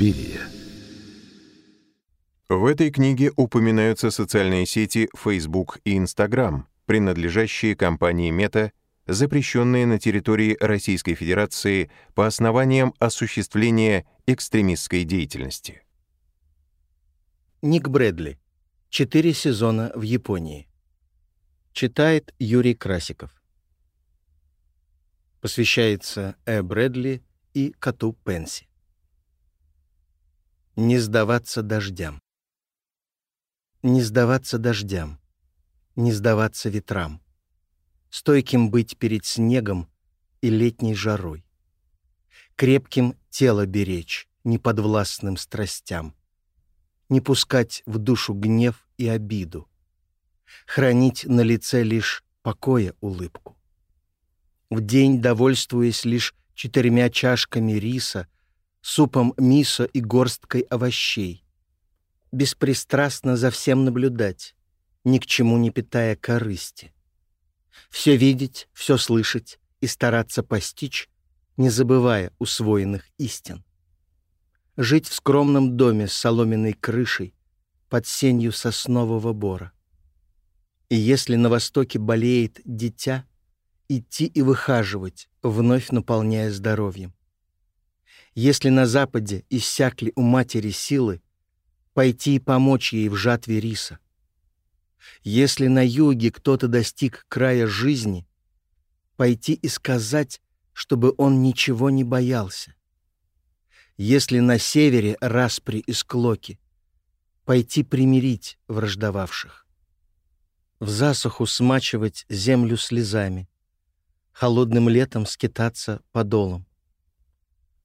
Суспирия. В этой книге упоминаются социальные сети Facebook и Instagram, принадлежащие компании Meta, запрещенные на территории Российской Федерации по основаниям осуществления экстремистской деятельности. Ник Брэдли. Четыре сезона в Японии. Читает Юрий Красиков. Посвящается Э. Брэдли и коту Пенси. Не сдаваться дождям. Не сдаваться дождям, не сдаваться ветрам. Стойким быть перед снегом и летней жарой. Крепким тело беречь, неподвластным страстям. Не пускать в душу гнев и обиду. Хранить на лице лишь покоя улыбку. В день довольствуясь лишь четырьмя чашками риса — супом мисо и горсткой овощей. Беспристрастно за всем наблюдать, ни к чему не питая корысти. Все видеть, все слышать и стараться постичь, не забывая усвоенных истин. Жить в скромном доме с соломенной крышей под сенью соснового бора. И если на востоке болеет дитя, идти и выхаживать, вновь наполняя здоровьем если на Западе иссякли у матери силы, пойти и помочь ей в жатве риса. Если на юге кто-то достиг края жизни, пойти и сказать, чтобы он ничего не боялся. Если на севере распри и склоки, пойти примирить враждовавших. В засуху смачивать землю слезами, холодным летом скитаться подолом.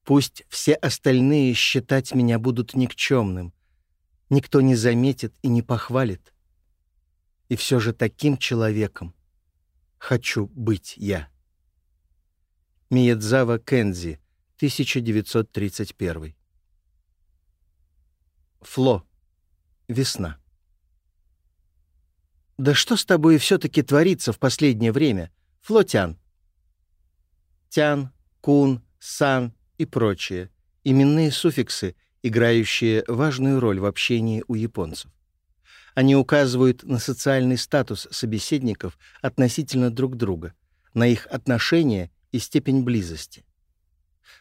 Пусть все остальные считать меня будут никчемным. Никто не заметит и не похвалит. И все же таким человеком хочу быть я. Миядзава Кензи, 1931. Фло. Весна. «Да что с тобой все-таки творится в последнее время, Флотян?» Тян, Кун, Сан и прочие — именные суффиксы, играющие важную роль в общении у японцев. Они указывают на социальный статус собеседников относительно друг друга, на их отношения и степень близости.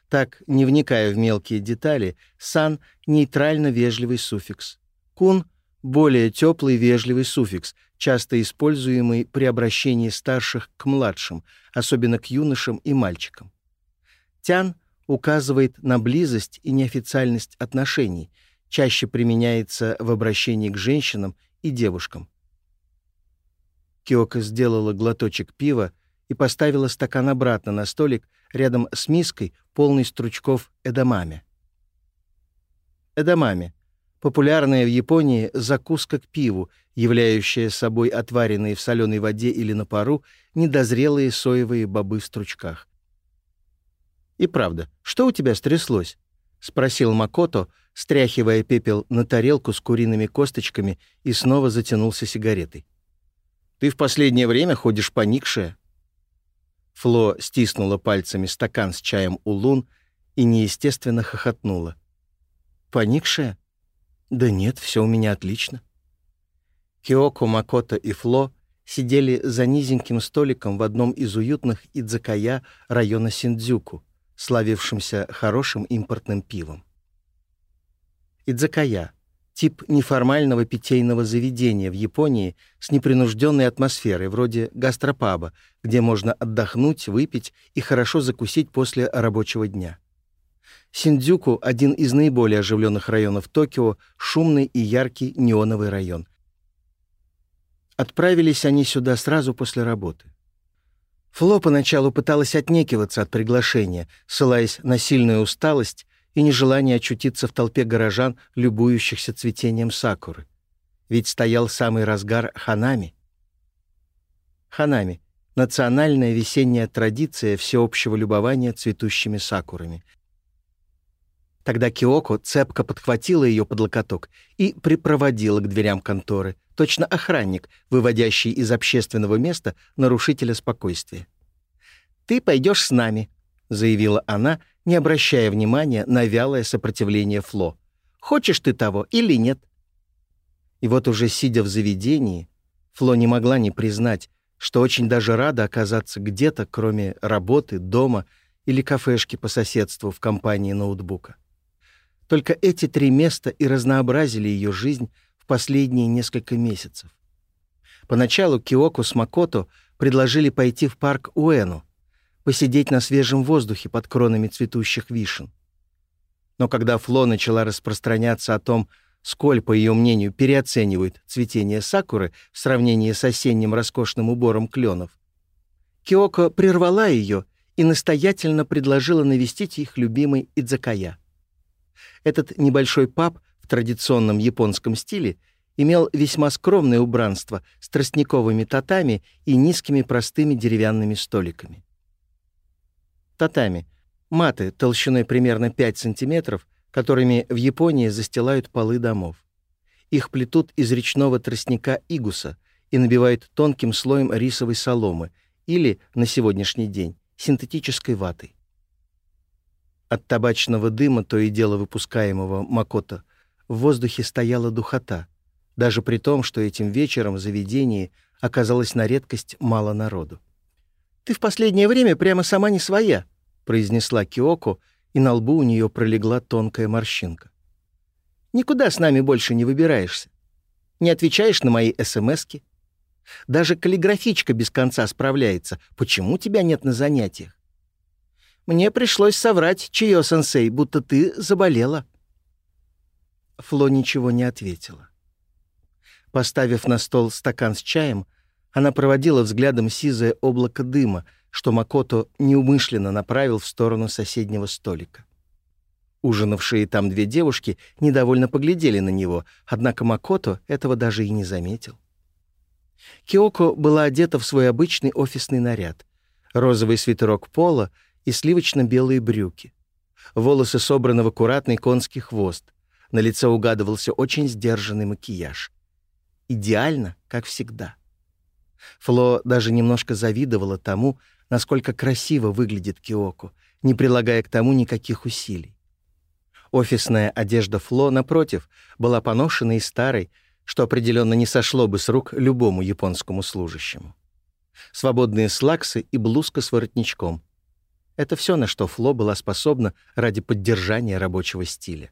Так, не вникая в мелкие детали, сан — нейтрально вежливый суффикс. Кун — более теплый вежливый суффикс, часто используемый при обращении старших к младшим, особенно к юношам и мальчикам. Тян указывает на близость и неофициальность отношений, чаще применяется в обращении к женщинам и девушкам. Киока сделала глоточек пива и поставила стакан обратно на столик рядом с миской, полной стручков эдамаме. Эдамаме — популярная в Японии закуска к пиву, являющая собой отваренные в соленой воде или на пару недозрелые соевые бобы в стручках. И правда, что у тебя стряслось?» — спросил Макото, стряхивая пепел на тарелку с куриными косточками и снова затянулся сигаретой. «Ты в последнее время ходишь поникшая». Фло стиснула пальцами стакан с чаем у лун и неестественно хохотнула. «Поникшая? Да нет, все у меня отлично». Киоко, Макото и Фло сидели за низеньким столиком в одном из уютных Идзакая района Синдзюку — славившимся хорошим импортным пивом. Идзакая — тип неформального питейного заведения в Японии с непринужденной атмосферой, вроде гастропаба, где можно отдохнуть, выпить и хорошо закусить после рабочего дня. Синдзюку — один из наиболее оживленных районов Токио, шумный и яркий неоновый район. Отправились они сюда сразу после работы. Фло поначалу пыталась отнекиваться от приглашения, ссылаясь на сильную усталость и нежелание очутиться в толпе горожан, любующихся цветением сакуры. Ведь стоял самый разгар ханами. Ханами — национальная весенняя традиция всеобщего любования цветущими сакурами, Тогда Киоко цепко подхватила ее под локоток и припроводила к дверям конторы, точно охранник, выводящий из общественного места нарушителя спокойствия. «Ты пойдешь с нами», — заявила она, не обращая внимания на вялое сопротивление Фло. «Хочешь ты того или нет?» И вот уже сидя в заведении, Фло не могла не признать, что очень даже рада оказаться где-то, кроме работы, дома или кафешки по соседству в компании ноутбука. Только эти три места и разнообразили ее жизнь в последние несколько месяцев. Поначалу Киоку с Макото предложили пойти в парк Уэну, посидеть на свежем воздухе под кронами цветущих вишен. Но когда Фло начала распространяться о том, сколь, по ее мнению, переоценивает цветение сакуры в сравнении с осенним роскошным убором кленов, Киоко прервала ее и настоятельно предложила навестить их любимый Идзакая — этот небольшой паб в традиционном японском стиле имел весьма скромное убранство с тростниковыми татами и низкими простыми деревянными столиками. Татами — маты толщиной примерно 5 сантиметров, которыми в Японии застилают полы домов. Их плетут из речного тростника игуса и набивают тонким слоем рисовой соломы или, на сегодняшний день, синтетической ватой. От табачного дыма, то и дело выпускаемого Макото в воздухе стояла духота, даже при том, что этим вечером в заведении оказалось на редкость мало народу. «Ты в последнее время прямо сама не своя», — произнесла Киоко, и на лбу у нее пролегла тонкая морщинка. «Никуда с нами больше не выбираешься. Не отвечаешь на мои СМСки. Даже каллиграфичка без конца справляется. Почему тебя нет на занятиях? Мне пришлось соврать, Чио-сенсей, будто ты заболела». Фло ничего не ответила. Поставив на стол стакан с чаем, она проводила взглядом сизое облако дыма, что Макото неумышленно направил в сторону соседнего столика. Ужинавшие там две девушки недовольно поглядели на него, однако Макото этого даже и не заметил. Киоко была одета в свой обычный офисный наряд. Розовый свитерок пола и сливочно-белые брюки. Волосы собраны в аккуратный конский хвост. На лице угадывался очень сдержанный макияж. Идеально, как всегда. Фло даже немножко завидовала тому, насколько красиво выглядит Киоку, не прилагая к тому никаких усилий. Офисная одежда Фло, напротив, была поношенной и старой, что определенно не сошло бы с рук любому японскому служащему. Свободные слаксы и блузка с воротничком — Это все, на что Фло была способна ради поддержания рабочего стиля.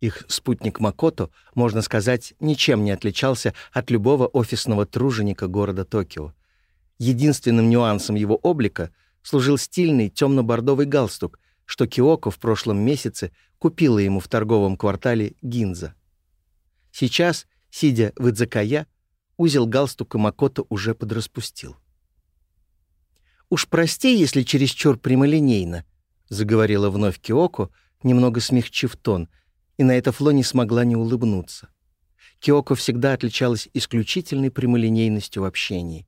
Их спутник Макото, можно сказать, ничем не отличался от любого офисного труженика города Токио, Единственным нюансом его облика служил стильный темно-бордовый галстук, что Киоко в прошлом месяце купила ему в торговом квартале Гинза. Сейчас, сидя в Идзакая, узел галстука Макото уже подраспустил. «Уж прости, если чересчур прямолинейно», — заговорила вновь Киоко, немного смягчив тон, и на это Фло не смогла не улыбнуться. Киоко всегда отличалась исключительной прямолинейностью в общении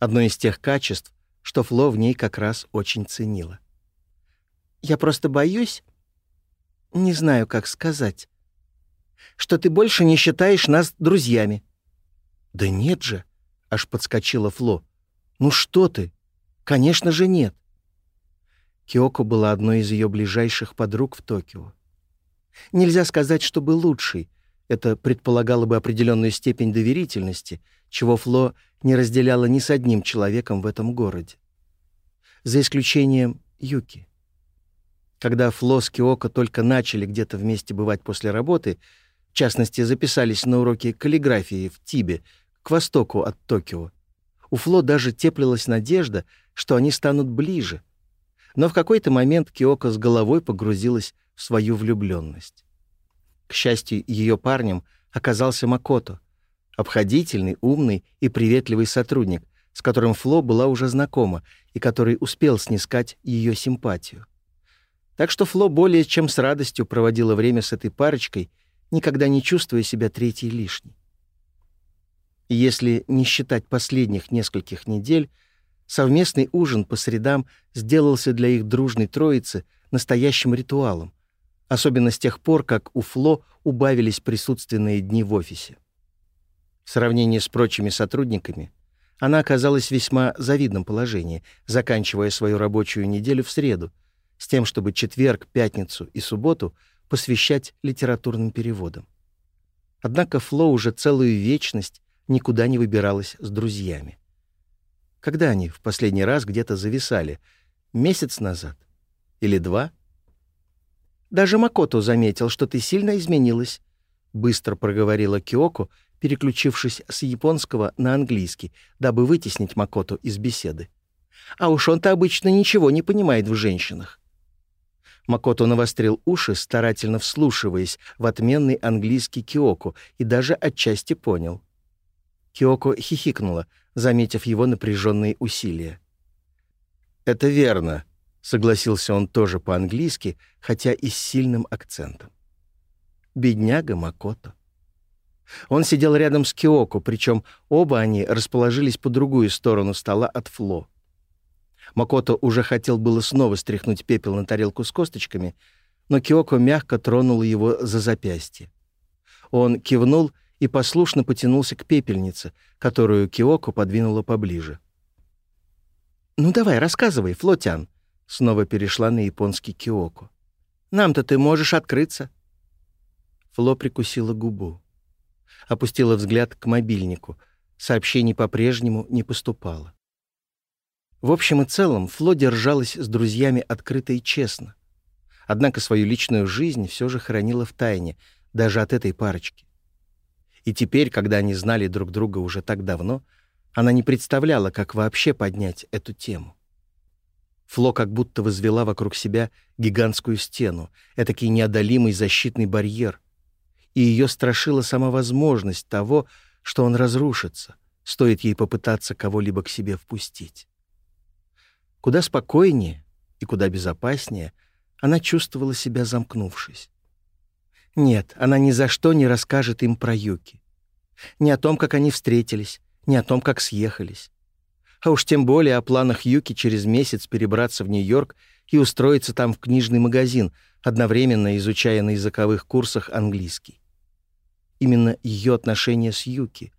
одно из тех качеств, что Фло в ней как раз очень ценила. «Я просто боюсь, не знаю, как сказать, что ты больше не считаешь нас друзьями». «Да нет же», — аж подскочила Фло. «Ну что ты? Конечно же, нет. Киоко была одной из ее ближайших подруг в Токио. Нельзя сказать, чтобы был лучшей. Это предполагало бы определенную степень доверительности, чего Фло не разделяла ни с одним человеком в этом городе. За исключением Юки. Когда Фло с Киоко только начали где-то вместе бывать после работы, в частности, записались на уроки каллиграфии в Тибе, к востоку от Токио, у Фло даже теплилась надежда, что они станут ближе. Но в какой-то момент Киоко с головой погрузилась в свою влюбленность. К счастью, ее парнем оказался Макото, обходительный, умный и приветливый сотрудник, с которым Фло была уже знакома и который успел снискать ее симпатию. Так что Фло более чем с радостью проводила время с этой парочкой, никогда не чувствуя себя третьей лишней. Если не считать последних нескольких недель, совместный ужин по средам сделался для их дружной троицы настоящим ритуалом, особенно с тех пор, как у Фло убавились присутственные дни в офисе. В сравнении с прочими сотрудниками она оказалась в весьма завидном положении, заканчивая свою рабочую неделю в среду, с тем, чтобы четверг, пятницу и субботу посвящать литературным переводам. Однако Фло уже целую вечность никуда не выбиралась с друзьями. Когда они в последний раз где-то зависали? Месяц назад? Или два? Даже Макото заметил, что ты сильно изменилась, — быстро проговорила Киоко, переключившись с японского на английский, дабы вытеснить Макото из беседы. А уж он-то обычно ничего не понимает в женщинах. Макото навострил уши, старательно вслушиваясь в отменный английский Киоку, и даже отчасти понял. Киоко хихикнула, заметив его напряженные усилия. «Это верно», — согласился он тоже по-английски, хотя и с сильным акцентом. «Бедняга Макото». Он сидел рядом с Киоко, причем оба они расположились по другую сторону стола от Фло. Макото уже хотел было снова стряхнуть пепел на тарелку с косточками, но Киоко мягко тронул его за запястье. Он кивнул — и послушно потянулся к пепельнице, которую Киоку подвинула поближе. «Ну давай, рассказывай, Флотян», — снова перешла на японский Киоку. «Нам-то ты можешь открыться». Фло прикусила губу. Опустила взгляд к мобильнику. Сообщений по-прежнему не поступало. В общем и целом, Фло держалась с друзьями открыто и честно. Однако свою личную жизнь все же хранила в тайне, даже от этой парочки. И теперь, когда они знали друг друга уже так давно, она не представляла, как вообще поднять эту тему. Фло как будто возвела вокруг себя гигантскую стену, этакий неодолимый защитный барьер. И ее страшила сама возможность того, что он разрушится, стоит ей попытаться кого-либо к себе впустить. Куда спокойнее и куда безопаснее она чувствовала себя замкнувшись. Нет, она ни за что не расскажет им про Юки. Ни о том, как они встретились, ни о том, как съехались. А уж тем более о планах Юки через месяц перебраться в Нью-Йорк и устроиться там в книжный магазин, одновременно изучая на языковых курсах английский. Именно ее отношения с Юки,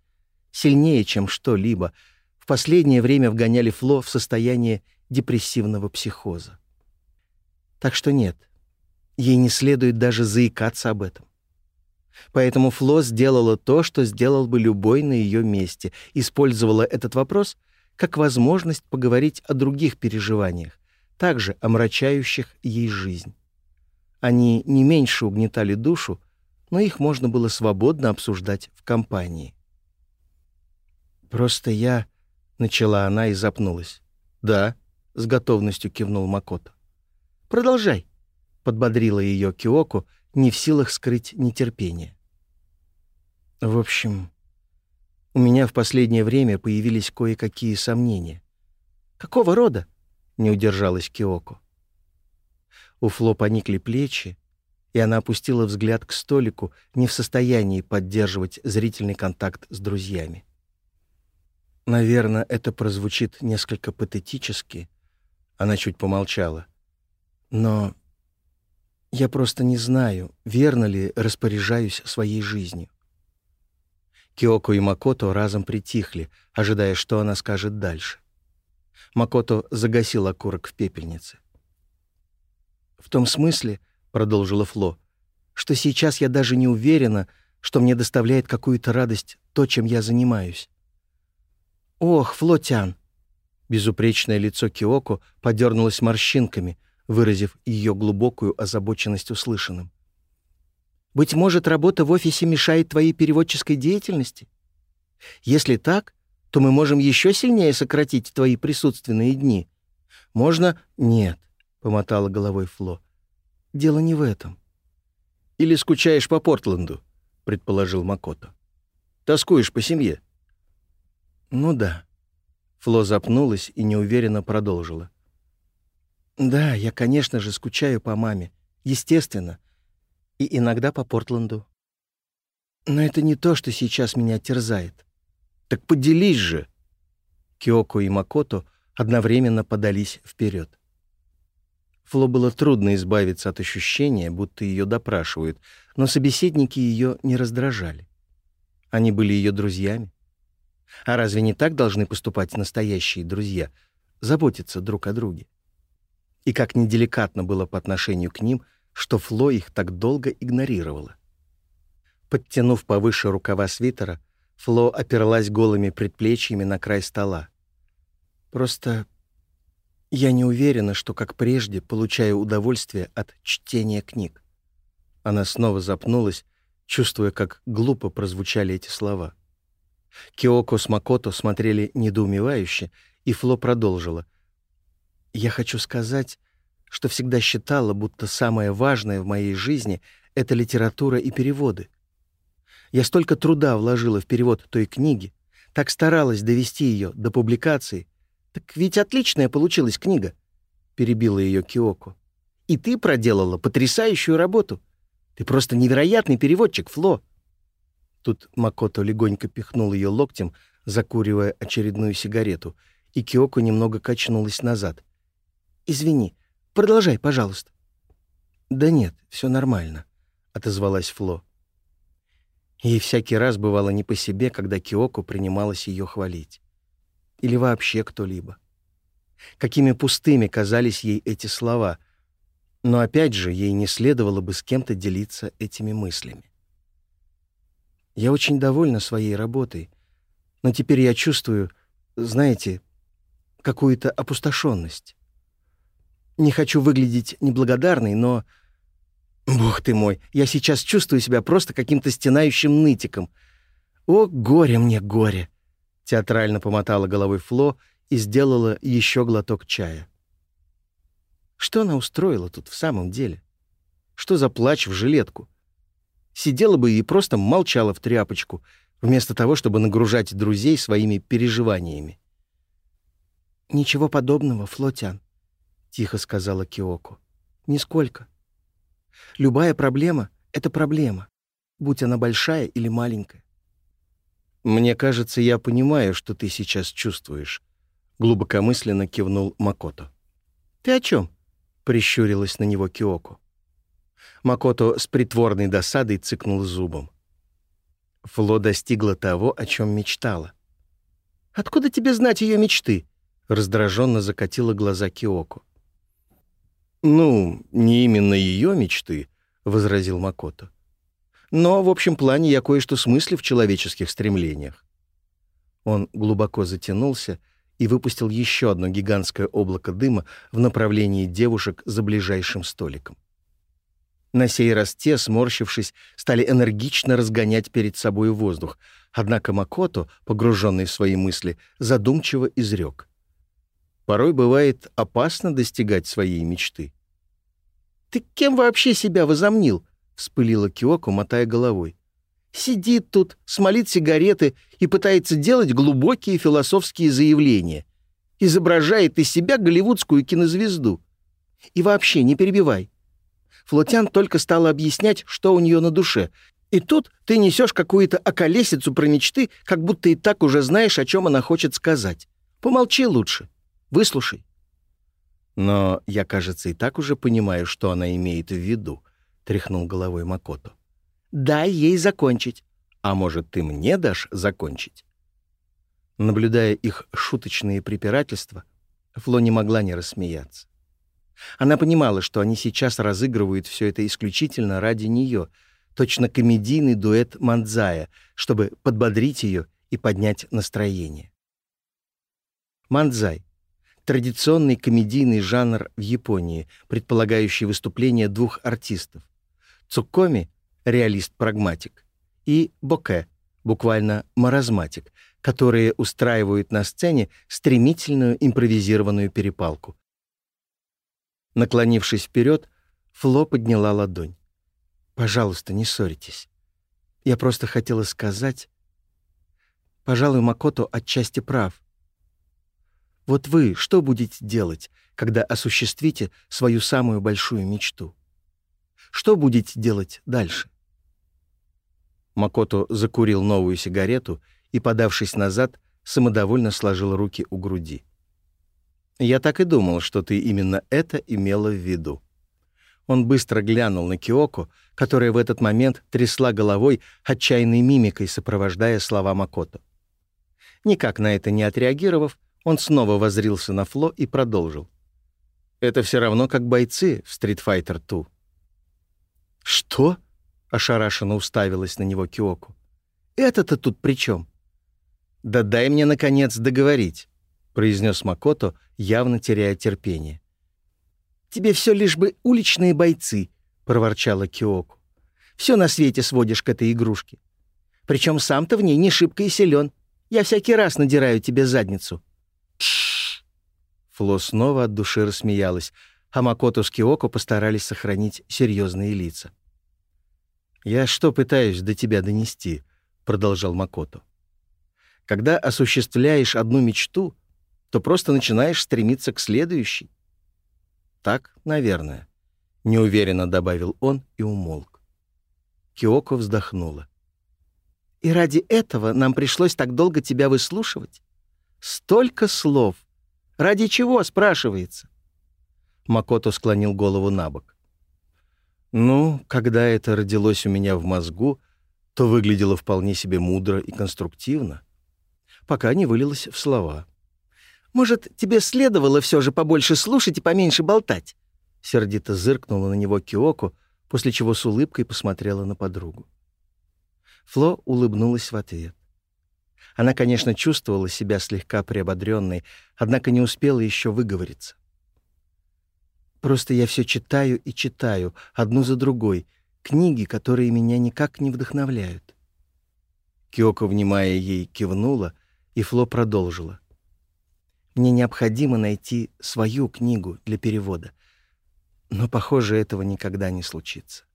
сильнее, чем что-либо, в последнее время вгоняли Фло в состояние депрессивного психоза. Так что нет, ей не следует даже заикаться об этом. Поэтому Флос сделала то, что сделал бы любой на ее месте, использовала этот вопрос как возможность поговорить о других переживаниях, также омрачающих ей жизнь. Они не меньше угнетали душу, но их можно было свободно обсуждать в компании. «Просто я...» — начала она и запнулась. «Да», — с готовностью кивнул Макото. «Продолжай», подбодрила ее Киоку, не в силах скрыть нетерпение. В общем, у меня в последнее время появились кое-какие сомнения. «Какого рода?» — не удержалась Киоку. У Фло поникли плечи, и она опустила взгляд к столику, не в состоянии поддерживать зрительный контакт с друзьями. Наверное, это прозвучит несколько патетически. Она чуть помолчала. Но я просто не знаю, верно ли распоряжаюсь своей жизнью. Киоко и Макото разом притихли, ожидая, что она скажет дальше. Макото загасил окурок в пепельнице. «В том смысле, — продолжила Фло, — что сейчас я даже не уверена, что мне доставляет какую-то радость то, чем я занимаюсь. Ох, Флотян!» Безупречное лицо Киоко подернулось морщинками, выразив ее глубокую озабоченность услышанным. «Быть может, работа в офисе мешает твоей переводческой деятельности? Если так, то мы можем еще сильнее сократить твои присутственные дни. Можно...» «Нет», — помотала головой Фло. «Дело не в этом». «Или скучаешь по Портленду», — предположил Макото. «Тоскуешь по семье?» «Ну да». Фло запнулась и неуверенно продолжила. «Да, я, конечно же, скучаю по маме. Естественно. И иногда по Портленду. Но это не то, что сейчас меня терзает. Так поделись же!» Киоко и Макото одновременно подались вперед. Фло было трудно избавиться от ощущения, будто ее допрашивают, но собеседники ее не раздражали. Они были ее друзьями. А разве не так должны поступать настоящие друзья? Заботиться друг о друге. и как неделикатно было по отношению к ним, что Фло их так долго игнорировала. Подтянув повыше рукава свитера, Фло оперлась голыми предплечьями на край стола. «Просто я не уверена, что, как прежде, получаю удовольствие от чтения книг». Она снова запнулась, чувствуя, как глупо прозвучали эти слова. Киоко с Макото смотрели недоумевающе, и Фло продолжила — «Я хочу сказать, что всегда считала, будто самое важное в моей жизни — это литература и переводы. Я столько труда вложила в перевод той книги, так старалась довести ее до публикации. Так ведь отличная получилась книга, — перебила ее Киоко. И ты проделала потрясающую работу. Ты просто невероятный переводчик, Фло. Тут Макото легонько пихнул ее локтем, закуривая очередную сигарету, и Киоко немного качнулась назад. «Извини, продолжай, пожалуйста». «Да нет, все нормально», — отозвалась Фло. Ей всякий раз бывало не по себе, когда Киоко принималась ее хвалить. Или вообще кто-либо. Какими пустыми казались ей эти слова, но опять же ей не следовало бы с кем-то делиться этими мыслями. Я очень довольна своей работой, но теперь я чувствую, знаете, какую-то опустошенность. Не хочу выглядеть неблагодарной, но Бог ты мой, я сейчас чувствую себя просто каким-то стенающим нытиком. О, горе мне, горе!» Театрально помотала головой Фло и сделала еще глоток чая. Что она устроила тут в самом деле? Что за плач в жилетку? Сидела бы и просто молчала в тряпочку, вместо того, чтобы нагружать друзей своими переживаниями. «Ничего подобного, Флотян», — тихо сказала Киоку. «Нисколько. Любая проблема — это проблема, будь она большая или маленькая». «Мне кажется, я понимаю, что ты сейчас чувствуешь», — глубокомысленно кивнул Макото. «Ты о чем?» — прищурилась на него Киоку. Макото с притворной досадой цыкнул зубом. Фло достигла того, о чем мечтала. «Откуда тебе знать ее мечты?» — раздраженно закатила глаза Киоку. «Ну, не именно ее мечты», — возразил Макото. «Но в общем плане я кое-что смыслю в человеческих стремлениях». Он глубоко затянулся и выпустил еще одно гигантское облако дыма в направлении девушек за ближайшим столиком. На сей раз те, сморщившись, стали энергично разгонять перед собой воздух, однако Макото, погруженный в свои мысли, задумчиво изрек — порой бывает опасно достигать своей мечты. «Ты кем вообще себя возомнил?» — вспылила Киоку, мотая головой. «Сидит тут, смолит сигареты и пытается делать глубокие философские заявления. Изображает из себя голливудскую кинозвезду. И вообще, не перебивай. Флотян только стала объяснять, что у нее на душе. И тут ты несешь какую-то околесицу про мечты, как будто и так уже знаешь, о чем она хочет сказать. Помолчи лучше». Выслушай. Но я, кажется, и так уже понимаю, что она имеет в виду, тряхнул головой Макото. Дай ей закончить. А может, ты мне дашь закончить? Наблюдая их шуточные препирательства, Фло не могла не рассмеяться. Она понимала, что они сейчас разыгрывают все это исключительно ради нее, точно комедийный дуэт Мандзая, чтобы подбодрить ее и поднять настроение. Мандзай традиционный комедийный жанр в Японии, предполагающий выступление двух артистов. Цукоми — реалист-прагматик, и боке, буквально маразматик, которые устраивают на сцене стремительную импровизированную перепалку. Наклонившись вперед, Фло подняла ладонь. «Пожалуйста, не ссоритесь. Я просто хотела сказать...» «Пожалуй, Макото отчасти прав. Вот вы что будете делать, когда осуществите свою самую большую мечту? Что будете делать дальше? Макото закурил новую сигарету и, подавшись назад, самодовольно сложил руки у груди. «Я так и думал, что ты именно это имела в виду». Он быстро глянул на Киоко, которая в этот момент трясла головой, отчаянной мимикой сопровождая слова Макото. Никак на это не отреагировав, он снова возрился на Фло и продолжил. Это все равно как бойцы в Street Fighter 2. «Что?» — ошарашенно уставилась на него Киоку. «Это-то тут при чем?» «Да дай мне, наконец, договорить», — произнес Макото, явно теряя терпение. «Тебе все лишь бы уличные бойцы», — проворчала Киоку. «Все на свете сводишь к этой игрушке. Причем сам-то в ней не шибко Фло снова от души рассмеялась. а Хамакото с Киоко постарались сохранить серьезные лица. «Я что пытаюсь до тебя донести?» — продолжал Макото. «Когда осуществляешь одну мечту, то просто начинаешь стремиться к следующей». «Так, наверное», — неуверенно добавил он и умолк. Киоко вздохнула. «И ради этого нам пришлось так долго тебя выслушивать?» Столько слов. Ради чего, спрашивается? Макото склонил голову на бок. Ну, когда это родилось у меня в мозгу, то выглядело вполне себе мудро и конструктивно, пока не вылилось в слова. «Может, тебе следовало все же побольше слушать и поменьше болтать?» Сердито зыркнула на него Киоко, после чего с улыбкой посмотрела на подругу. Фло улыбнулась в ответ. Она, конечно, чувствовала себя слегка приободренной, однако не успела ещё выговориться. «Просто я всё читаю и читаю, одну за другой, книги, которые меня никак не вдохновляют». Киоко, внимая ей, кивнула, и Фло продолжила. «Мне необходимо найти свою книгу для перевода, но, похоже, этого никогда не случится».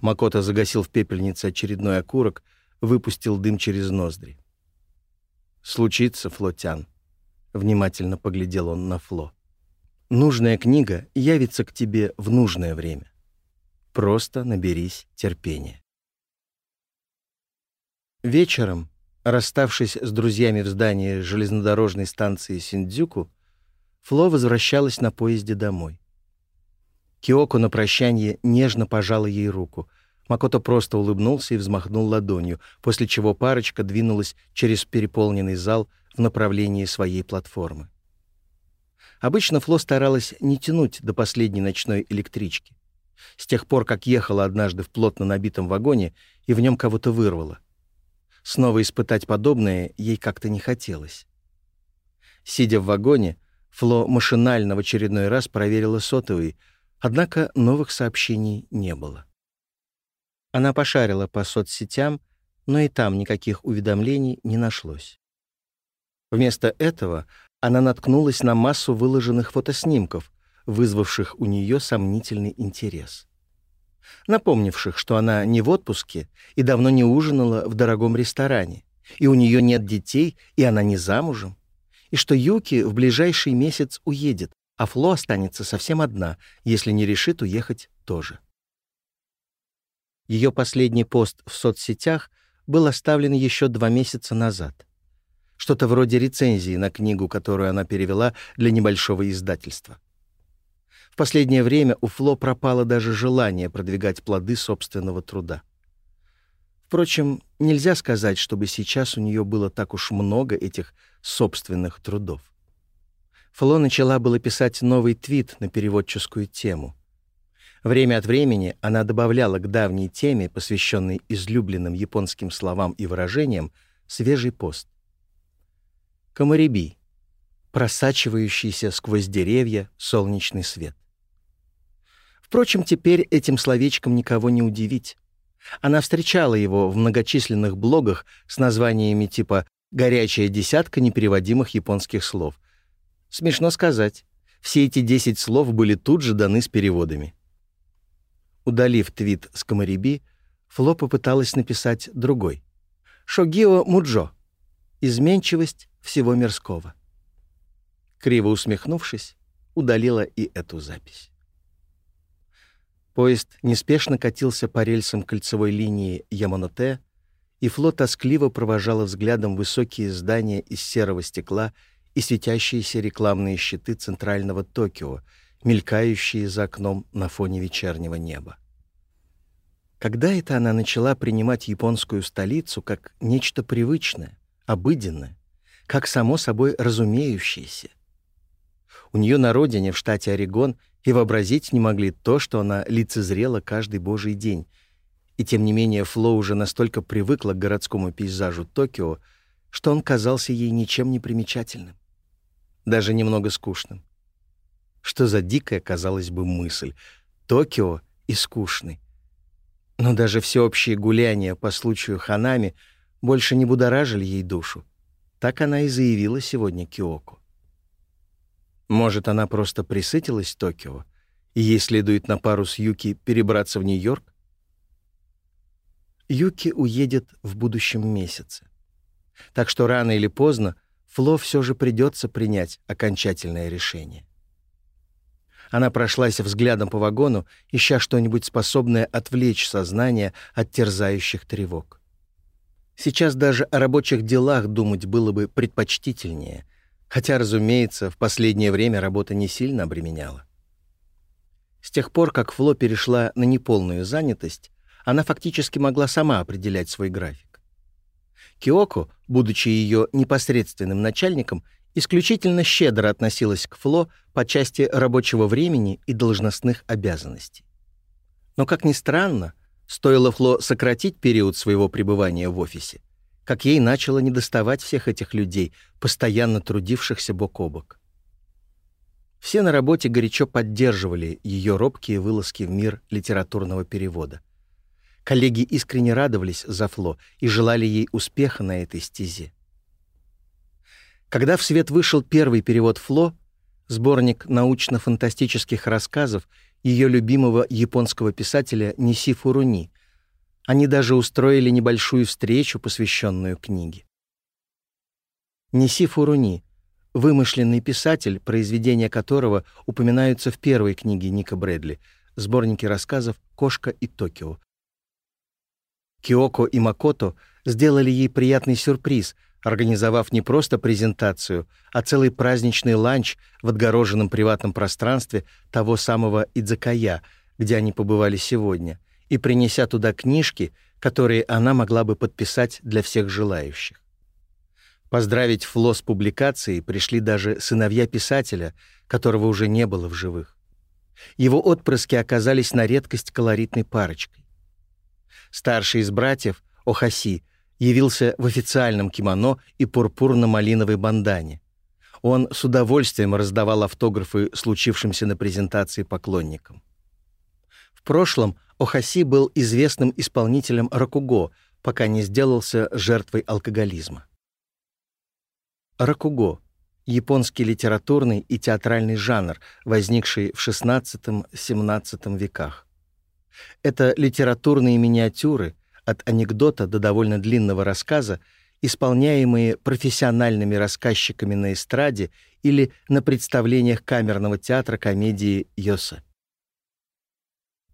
Макота загасил в пепельнице очередной окурок, выпустил дым через ноздри. «Случится, Флотян», — внимательно поглядел он на Фло. «Нужная книга явится к тебе в нужное время. Просто наберись терпения». Вечером, расставшись с друзьями в здании железнодорожной станции Синдзюку, Фло возвращалась на поезде домой. Киоко на прощание нежно пожала ей руку — Макото просто улыбнулся и взмахнул ладонью, после чего парочка двинулась через переполненный зал в направлении своей платформы. Обычно Фло старалась не тянуть до последней ночной электрички. С тех пор, как ехала однажды в плотно набитом вагоне, и в нем кого-то вырвала. Снова испытать подобное ей как-то не хотелось. Сидя в вагоне, Фло машинально в очередной раз проверила сотовый, однако новых сообщений не было. Она пошарила по соцсетям, но и там никаких уведомлений не нашлось. Вместо этого она наткнулась на массу выложенных фотоснимков, вызвавших у нее сомнительный интерес. Напомнивших, что она не в отпуске и давно не ужинала в дорогом ресторане, и у нее нет детей, и она не замужем, и что Юки в ближайший месяц уедет, а Фло останется совсем одна, если не решит уехать тоже. Ее последний пост в соцсетях был оставлен еще два месяца назад. Что-то вроде рецензии на книгу, которую она перевела для небольшого издательства. В последнее время у Фло пропало даже желание продвигать плоды собственного труда. Впрочем, нельзя сказать, чтобы сейчас у нее было так уж много этих собственных трудов. Фло начала было писать новый твит на переводческую тему — Время от времени она добавляла к давней теме, посвященной излюбленным японским словам и выражениям, свежий пост. Комариби, просачивающийся сквозь деревья солнечный свет. Впрочем, теперь этим словечком никого не удивить. Она встречала его в многочисленных блогах с названиями типа «Горячая десятка непереводимых японских слов». Смешно сказать, все эти десять слов были тут же даны с переводами. Удалив твит с Комариби, Фло попыталась написать другой. «Шогио Муджо. Изменчивость всего мирского». Криво усмехнувшись, удалила и эту запись. Поезд неспешно катился по рельсам кольцевой линии Яманоте, и Фло тоскливо провожала взглядом высокие здания из серого стекла и светящиеся рекламные щиты центрального Токио — мелькающие за окном на фоне вечернего неба. Когда это она начала принимать японскую столицу как нечто привычное, обыденное, как само собой разумеющееся? У нее на родине, в штате Орегон, и вообразить не могли то, что она лицезрела каждый божий день. И тем не менее Фло уже настолько привыкла к городскому пейзажу Токио, что он казался ей ничем не примечательным. Даже немного скучным. Что за дикая, казалось бы, мысль. Токио и скучный. Но даже всеобщие гуляния по случаю Ханами больше не будоражили ей душу. Так она и заявила сегодня Киоку. Может, она просто присытилась Токио, и ей следует на пару с Юки перебраться в Нью-Йорк? Юки уедет в будущем месяце. Так что рано или поздно Она прошлась взглядом по вагону, ища что-нибудь способное отвлечь сознание от терзающих тревог. Сейчас даже о рабочих делах думать было бы предпочтительнее, хотя, разумеется, в последнее время работа не сильно обременяла. С тех пор, как Фло перешла на неполную занятость, она фактически могла сама определять свой график. Киоко, будучи ее непосредственным начальником, исключительно щедро относилась к Фло по части рабочего времени и должностных обязанностей. Но, как ни странно, стоило Фло сократить период своего пребывания в офисе, как ей начало недоставать всех этих людей, постоянно трудившихся бок о бок. Все на работе горячо поддерживали ее робкие вылазки в мир литературного перевода. Коллеги искренне радовались за Фло и желали ей успеха на этой стезе. Когда в свет вышел первый перевод Фло, сборник научно-фантастических рассказов ее любимого японского писателя Ниси Фуруни, они даже устроили небольшую встречу, посвященную книге. Ниси Фуруни — вымышленный писатель, произведения которого упоминаются в первой книге Ника Брэдли, сборнике рассказов «Кошка и Токио». Киоко и Макото сделали ей приятный сюрприз — организовав не просто презентацию, а целый праздничный ланч в отгороженном приватном пространстве того самого Идзакая, где они побывали сегодня, и принеся туда книжки, которые она могла бы подписать для всех желающих. Поздравить Фло с публикацией пришли даже сыновья писателя, которого уже не было в живых. Его отпрыски оказались на редкость колоритной парочкой. Старший из братьев, Охаси, явился в официальном кимоно и пурпурно-малиновой бандане. Он с удовольствием раздавал автографы случившимся на презентации поклонникам. В прошлом Охаси был известным исполнителем ракуго, пока не сделался жертвой алкоголизма. Ракуго — японский литературный и театральный жанр, возникший в XVI-XVII веках. Это литературные миниатюры, от анекдота до довольно длинного рассказа, исполняемые профессиональными рассказчиками на эстраде или на представлениях камерного театра комедии «Йоса».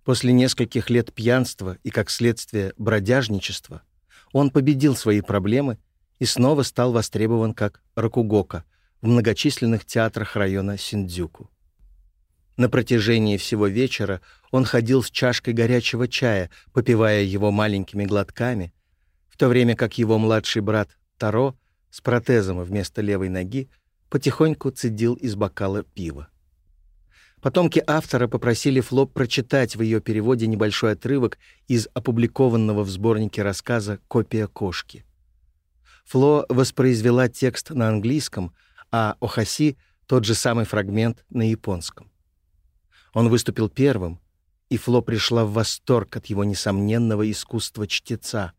После нескольких лет пьянства и, как следствие, бродяжничества, он победил свои проблемы и снова стал востребован как ракугока в многочисленных театрах района Синдзюку. На протяжении всего вечера он ходил с чашкой горячего чая, попивая его маленькими глотками, в то время как его младший брат Таро с протезом вместо левой ноги потихоньку цедил из бокала пива. Потомки автора попросили Фло прочитать в ее переводе небольшой отрывок из опубликованного в сборнике рассказа «Копия кошки». Фло воспроизвела текст на английском, а Охаси — тот же самый фрагмент на японском. Он выступил первым, и Фло пришла в восторг от его несомненного искусства чтеца,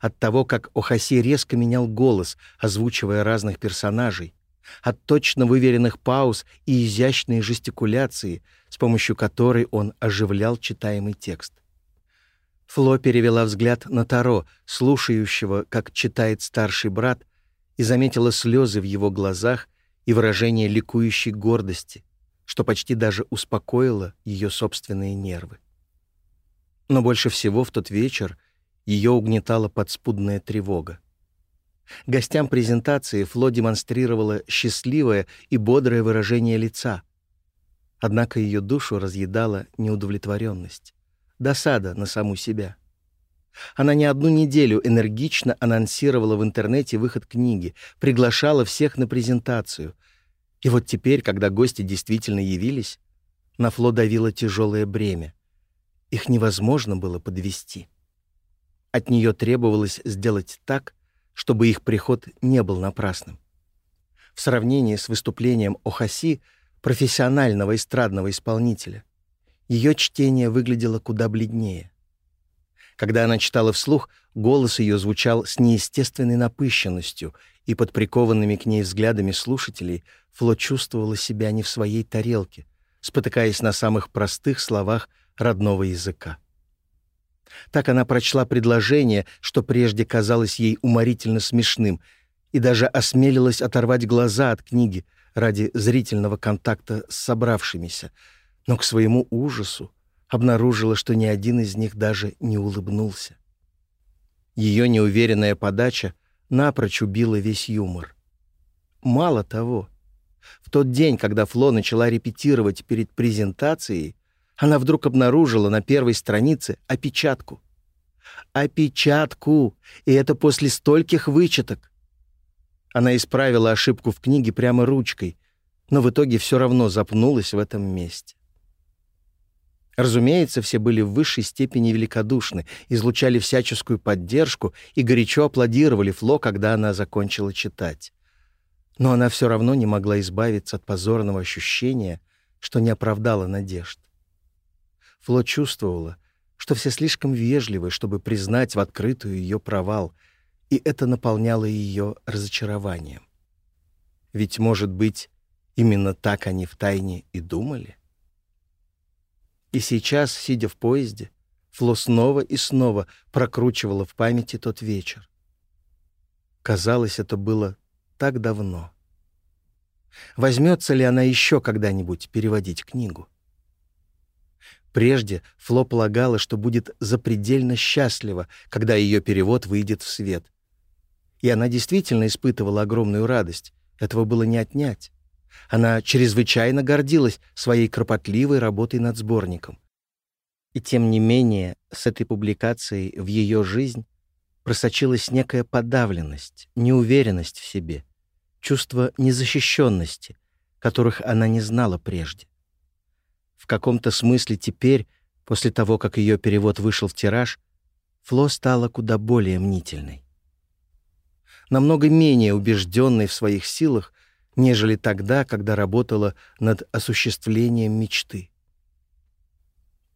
от того, как Охаси резко менял голос, озвучивая разных персонажей, от точно выверенных пауз и изящной жестикуляции, с помощью которой он оживлял читаемый текст. Фло перевела взгляд на Таро, слушающего, как читает старший брат, и заметила слезы в его глазах и выражение ликующей гордости — что почти даже успокоило ее собственные нервы. Но больше всего в тот вечер ее угнетала подспудная тревога. Гостям презентации Фло демонстрировала счастливое и бодрое выражение лица. Однако ее душу разъедала неудовлетворенность, досада на саму себя. Она не одну неделю энергично анонсировала в интернете выход книги, приглашала всех на презентацию — и вот теперь, когда гости действительно явились, на Фло давило тяжелое бремя. Их невозможно было подвести. От нее требовалось сделать так, чтобы их приход не был напрасным. В сравнении с выступлением Охаси, профессионального эстрадного исполнителя, ее чтение выглядело куда бледнее. Когда она читала вслух, голос ее звучал с неестественной напыщенностью и под прикованными к ней взглядами слушателей Фло чувствовала себя не в своей тарелке, спотыкаясь на самых простых словах родного языка. Так она прочла предложение, что прежде казалось ей уморительно смешным, и даже осмелилась оторвать глаза от книги ради зрительного контакта с собравшимися, но к своему ужасу обнаружила, что ни один из них даже не улыбнулся. Ее неуверенная подача — напрочь убила весь юмор. Мало того, в тот день, когда Фло начала репетировать перед презентацией, она вдруг обнаружила на первой странице опечатку. Опечатку! И это после стольких вычеток. Она исправила ошибку в книге прямо ручкой, но в итоге все равно запнулась в этом месте. Разумеется, все были в высшей степени великодушны, излучали всяческую поддержку и горячо аплодировали Фло, когда она закончила читать. Но она все равно не могла избавиться от позорного ощущения, что не оправдала надежд. Фло чувствовала, что все слишком вежливы, чтобы признать в открытую ее провал, и это наполняло ее разочарованием. Ведь, может быть, именно так они втайне и думали? — и сейчас, сидя в поезде, Фло снова и снова прокручивала в памяти тот вечер. Казалось, это было так давно. Возьмется ли она еще когда-нибудь переводить книгу? Прежде Фло полагала, что будет запредельно счастлива, когда ее перевод выйдет в свет. И она действительно испытывала огромную радость, этого было не отнять. Она чрезвычайно гордилась своей кропотливой работой над сборником. И тем не менее, с этой публикацией в ее жизнь просочилась некая подавленность, неуверенность в себе, чувство незащищенности, которых она не знала прежде. В каком-то смысле теперь, после того, как ее перевод вышел в тираж, Фло стала куда более мнительной. Намного менее убежденной в своих силах, нежели тогда, когда работала над осуществлением мечты.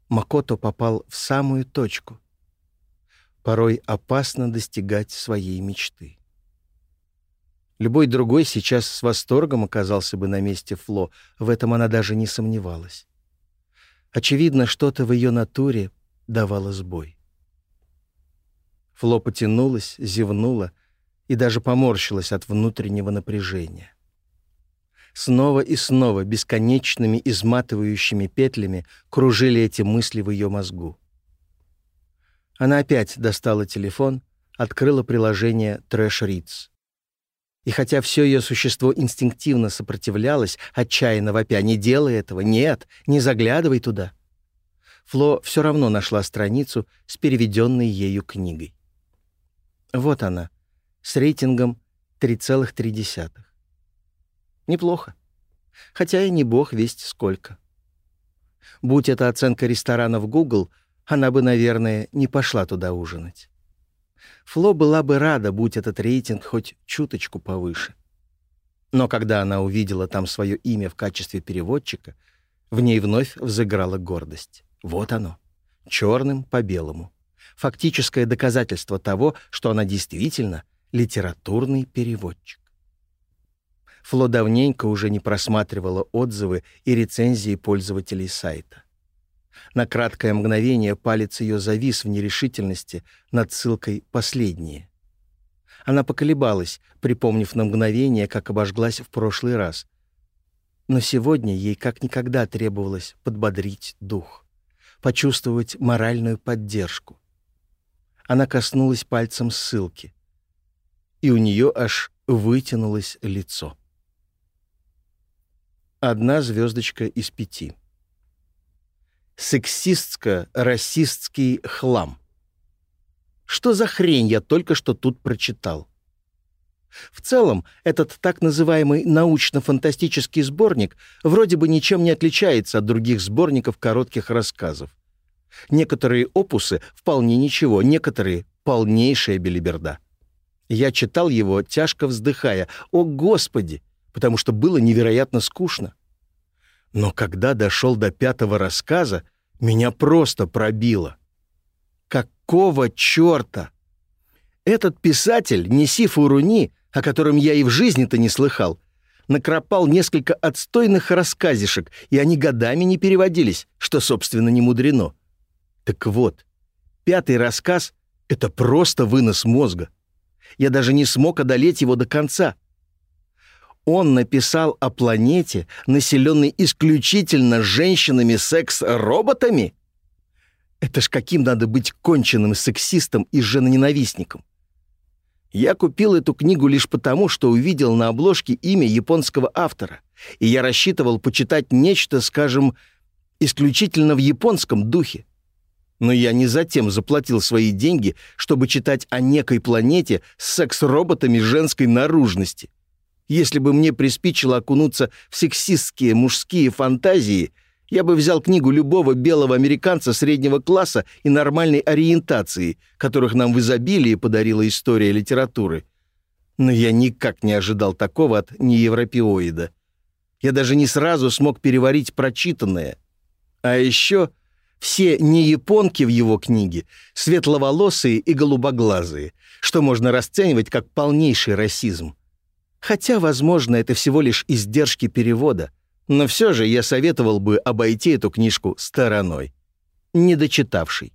Макото попал в самую точку. Порой опасно достигать своей мечты. Любой другой сейчас с восторгом оказался бы на месте Фло, в этом она даже не сомневалась. Очевидно, что-то в ее натуре давало сбой. Фло потянулась, зевнула и даже поморщилась от внутреннего напряжения снова и снова бесконечными изматывающими петлями кружили эти мысли в ее мозгу. Она опять достала телефон, открыла приложение «Трэш Риц». И хотя все ее существо инстинктивно сопротивлялось, отчаянно вопя «Не делай этого! Нет! Не заглядывай туда!» Фло все равно нашла страницу с переведенной ею книгой. Вот она, с рейтингом 3,3. Неплохо. Хотя и не бог весть сколько. Будь это оценка ресторанов Google, она бы, наверное, не пошла туда ужинать. Фло была бы рада, будь этот рейтинг хоть чуточку повыше. Но когда она увидела там свое имя в качестве переводчика, в ней вновь взыграла гордость. Вот оно. Черным по белому. Фактическое доказательство того, что она действительно литературный переводчик. Фло давненько уже не просматривала отзывы и рецензии пользователей сайта. На краткое мгновение палец ее завис в нерешительности над ссылкой «Последние». Она поколебалась, припомнив на мгновение, как обожглась в прошлый раз. Но сегодня ей как никогда требовалось подбодрить дух, почувствовать моральную поддержку. Она коснулась пальцем ссылки, и у нее аж вытянулось лицо одна звездочка из пяти. Сексистско-расистский хлам. Что за хрень я только что тут прочитал? В целом, этот так называемый научно-фантастический сборник вроде бы ничем не отличается от других сборников коротких рассказов. Некоторые опусы вполне ничего, некоторые — полнейшая белиберда. Я читал его, тяжко вздыхая. «О, Господи! потому что было невероятно скучно. Но когда дошел до пятого рассказа, меня просто пробило. Какого черта? Этот писатель, Несиф Уруни, о котором я и в жизни-то не слыхал, накропал несколько отстойных рассказишек, и они годами не переводились, что, собственно, не мудрено. Так вот, пятый рассказ — это просто вынос мозга. Я даже не смог одолеть его до конца — он написал о планете, населенной исключительно женщинами-секс-роботами? Это ж каким надо быть конченным сексистом и женоненавистником. Я купил эту книгу лишь потому, что увидел на обложке имя японского автора, и я рассчитывал почитать нечто, скажем, исключительно в японском духе. Но я не затем заплатил свои деньги, чтобы читать о некой планете с секс-роботами женской наружности. Если бы мне приспичило окунуться в сексистские мужские фантазии, я бы взял книгу любого белого американца среднего класса и нормальной ориентации, которых нам в изобилии подарила история литературы. Но я никак не ожидал такого от неевропеоида. Я даже не сразу смог переварить прочитанное. А еще все неяпонки в его книге, светловолосые и голубоглазые, что можно расценивать как полнейший расизм. Хотя, возможно, это всего лишь издержки перевода, но все же я советовал бы обойти эту книжку стороной, не дочитавшей.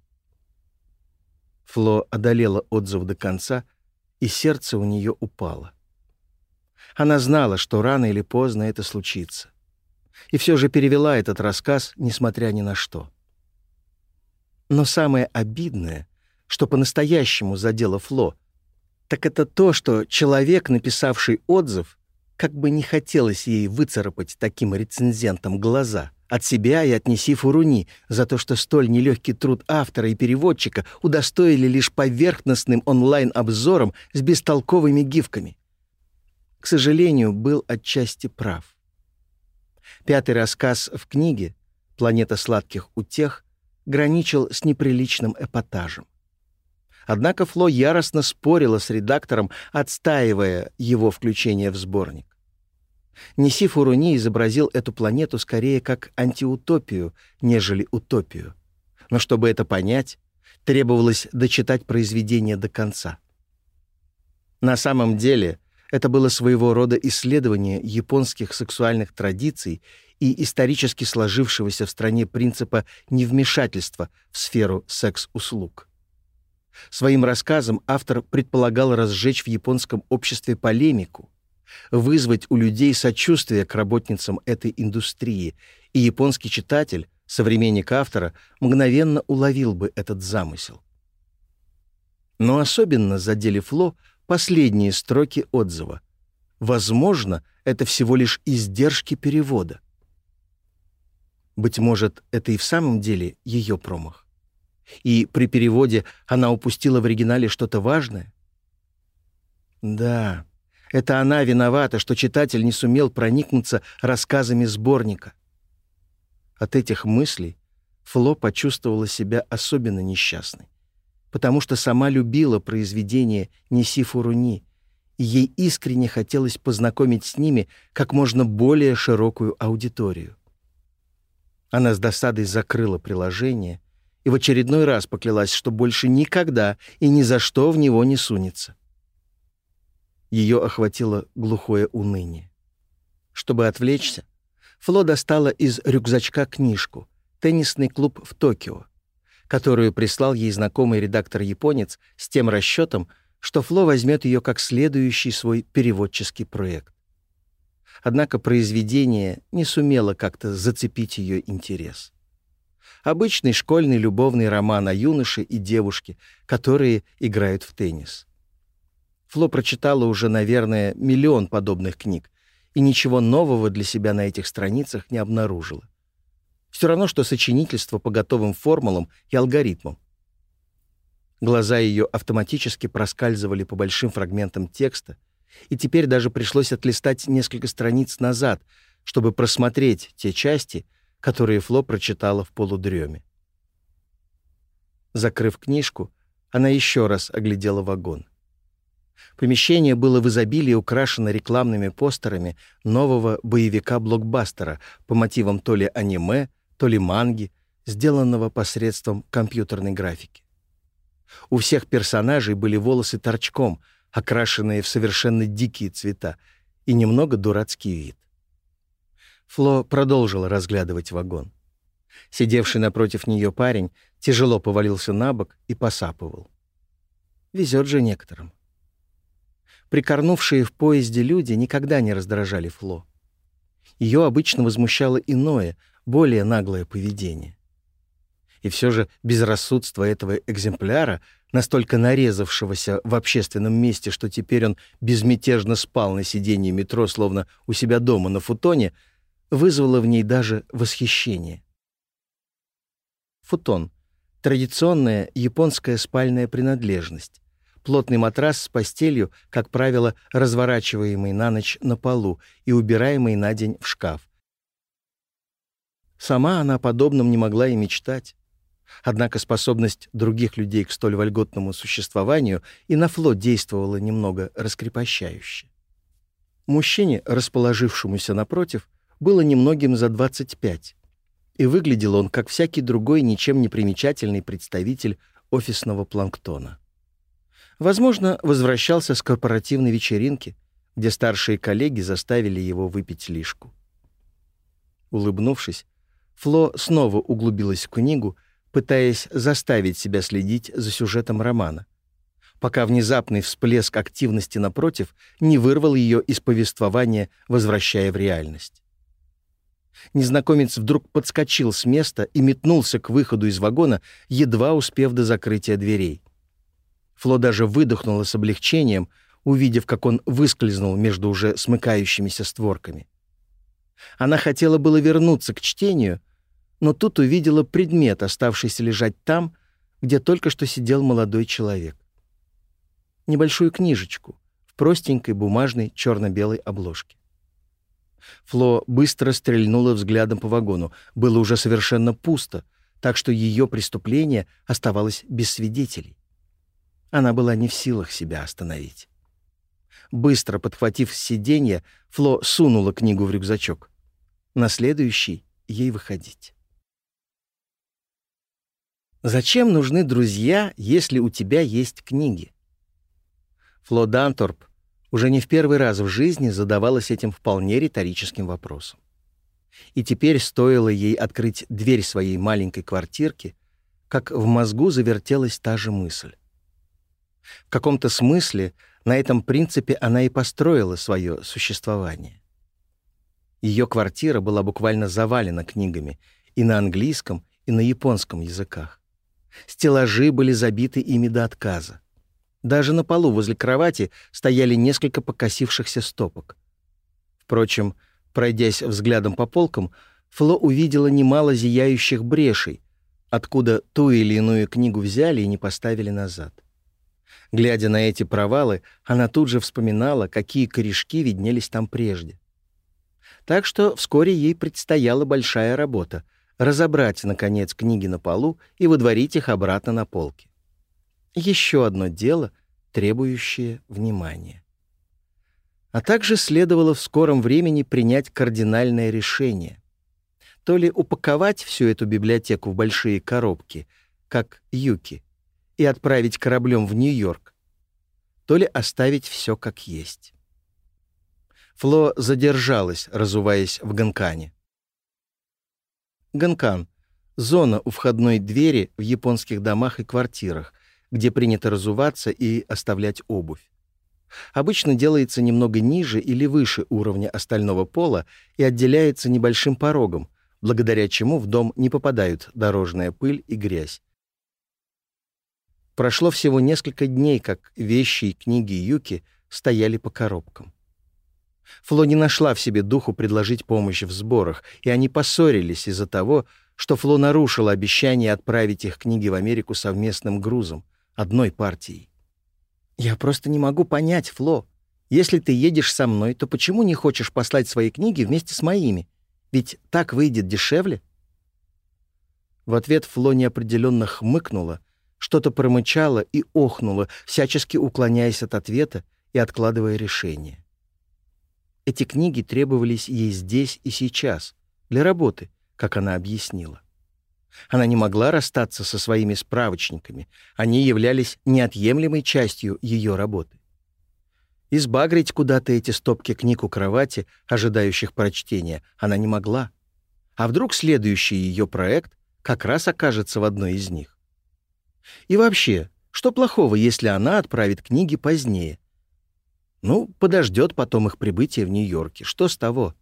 Фло одолела отзыв до конца, и сердце у нее упало. Она знала, что рано или поздно это случится. И все же перевела этот рассказ, несмотря ни на что. Но самое обидное, что по-настоящему задело Фло, так это то, что человек, написавший отзыв, как бы не хотелось ей выцарапать таким рецензентом глаза от себя и от Неси Фуруни за то, что столь нелегкий труд автора и переводчика удостоили лишь поверхностным онлайн-обзором с бестолковыми гифками. К сожалению, был отчасти прав. Пятый рассказ в книге «Планета сладких утех» граничил с неприличным эпатажем. Однако Фло яростно спорила с редактором, отстаивая его включение в сборник. Неси Фуруни изобразил эту планету скорее как антиутопию, нежели утопию. Но чтобы это понять, требовалось дочитать произведение до конца. На самом деле, это было своего рода исследование японских сексуальных традиций и исторически сложившегося в стране принципа невмешательства в сферу секс-услуг. Своим рассказом автор предполагал разжечь в японском обществе полемику, вызвать у людей сочувствие к работницам этой индустрии, и японский читатель, современник автора, мгновенно уловил бы этот замысел. Но особенно задели Фло последние строки отзыва. Возможно, это всего лишь издержки перевода. Быть может, это и в самом деле ее промах и при переводе она упустила в оригинале что-то важное? Да, это она виновата, что читатель не сумел проникнуться рассказами сборника. От этих мыслей Фло почувствовала себя особенно несчастной, потому что сама любила произведения «Неси и ей искренне хотелось познакомить с ними как можно более широкую аудиторию. Она с досадой закрыла приложение и в очередной раз поклялась, что больше никогда и ни за что в него не сунется. Ее охватило глухое уныние. Чтобы отвлечься, Фло достала из рюкзачка книжку «Теннисный клуб в Токио», которую прислал ей знакомый редактор-японец с тем расчетом, что Фло возьмет ее как следующий свой переводческий проект. Однако произведение не сумело как-то зацепить ее интерес обычный школьный любовный роман о юноше и девушке, которые играют в теннис. Фло прочитала уже, наверное, миллион подобных книг и ничего нового для себя на этих страницах не обнаружила. Все равно, что сочинительство по готовым формулам и алгоритмам. Глаза ее автоматически проскальзывали по большим фрагментам текста, и теперь даже пришлось отлистать несколько страниц назад, чтобы просмотреть те части, которые Фло прочитала в полудреме. Закрыв книжку, она еще раз оглядела вагон. Помещение было в изобилии украшено рекламными постерами нового боевика-блокбастера по мотивам то ли аниме, то ли манги, сделанного посредством компьютерной графики. У всех персонажей были волосы торчком, окрашенные в совершенно дикие цвета, и немного дурацкий вид. Фло продолжила разглядывать вагон. Сидевший напротив нее парень тяжело повалился на бок и посапывал. Везет же некоторым. Прикорнувшие в поезде люди никогда не раздражали Фло. Ее обычно возмущало иное, более наглое поведение. И все же безрассудство этого экземпляра, настолько нарезавшегося в общественном месте, что теперь он безмятежно спал на сиденье метро, словно у себя дома на футоне — вызвало в ней даже восхищение. Футон — традиционная японская спальная принадлежность. Плотный матрас с постелью, как правило, разворачиваемый на ночь на полу и убираемый на день в шкаф. Сама она о подобном не могла и мечтать. Однако способность других людей к столь вольготному существованию и на флот действовала немного раскрепощающе. Мужчине, расположившемуся напротив, было немногим за 25, и выглядел он как всякий другой ничем не примечательный представитель офисного планктона. Возможно, возвращался с корпоративной вечеринки, где старшие коллеги заставили его выпить лишку. Улыбнувшись, Фло снова углубилась в книгу, пытаясь заставить себя следить за сюжетом романа, пока внезапный всплеск активности напротив не вырвал ее из повествования, возвращая в реальность. Незнакомец вдруг подскочил с места и метнулся к выходу из вагона, едва успев до закрытия дверей. Фло даже выдохнула с облегчением, увидев, как он выскользнул между уже смыкающимися створками. Она хотела было вернуться к чтению, но тут увидела предмет, оставшийся лежать там, где только что сидел молодой человек. Небольшую книжечку в простенькой бумажной черно-белой обложке. Фло быстро стрельнула взглядом по вагону. Было уже совершенно пусто, так что ее преступление оставалось без свидетелей. Она была не в силах себя остановить. Быстро подхватив сиденье, Фло сунула книгу в рюкзачок. На следующий ей выходить. Зачем нужны друзья, если у тебя есть книги? Фло Данторп уже не в первый раз в жизни задавалась этим вполне риторическим вопросом. И теперь стоило ей открыть дверь своей маленькой квартирки, как в мозгу завертелась та же мысль. В каком-то смысле на этом принципе она и построила свое существование. Ее квартира была буквально завалена книгами и на английском, и на японском языках. Стеллажи были забиты ими до отказа. Даже на полу возле кровати стояли несколько покосившихся стопок. Впрочем, пройдясь взглядом по полкам, Фло увидела немало зияющих брешей, откуда ту или иную книгу взяли и не поставили назад. Глядя на эти провалы, она тут же вспоминала, какие корешки виднелись там прежде. Так что вскоре ей предстояла большая работа — разобрать, наконец, книги на полу и выдворить их обратно на полки еще одно дело, требующее внимания. А также следовало в скором времени принять кардинальное решение. То ли упаковать всю эту библиотеку в большие коробки, как юки, и отправить кораблем в Нью-Йорк, то ли оставить все как есть. Фло задержалась, разуваясь в Ганкане. Ганкан — зона у входной двери в японских домах и квартирах, где принято разуваться и оставлять обувь. Обычно делается немного ниже или выше уровня остального пола и отделяется небольшим порогом, благодаря чему в дом не попадают дорожная пыль и грязь. Прошло всего несколько дней, как вещи и книги Юки стояли по коробкам. Фло не нашла в себе духу предложить помощь в сборах, и они поссорились из-за того, что Фло нарушила обещание отправить их книги в Америку совместным грузом — одной партией. Я просто не могу понять, Фло. Если ты едешь со мной, то почему не хочешь послать свои книги вместе с моими? Ведь так выйдет дешевле. В ответ Фло неопределенно хмыкнула, что-то промычала и охнула, всячески уклоняясь от ответа и откладывая решение. Эти книги требовались ей здесь и сейчас, для работы, как она объяснила. Она не могла расстаться со своими справочниками, они являлись неотъемлемой частью ее работы. Избагрить куда-то эти стопки книг у кровати, ожидающих прочтения, она не могла. А вдруг следующий ее проект как раз окажется в одной из них? И вообще, что плохого, если она отправит книги позднее? Ну, подождет потом их прибытия в Нью-Йорке. Что с того?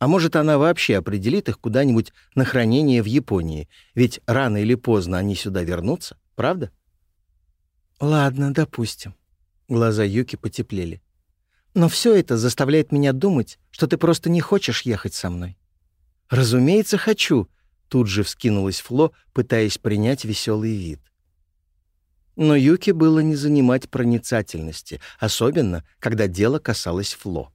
А может, она вообще определит их куда-нибудь на хранение в Японии, ведь рано или поздно они сюда вернутся, правда? Ладно, допустим. Глаза Юки потеплели. Но все это заставляет меня думать, что ты просто не хочешь ехать со мной. Разумеется, хочу, тут же вскинулась Фло, пытаясь принять веселый вид. Но Юки было не занимать проницательности, особенно когда дело касалось Фло.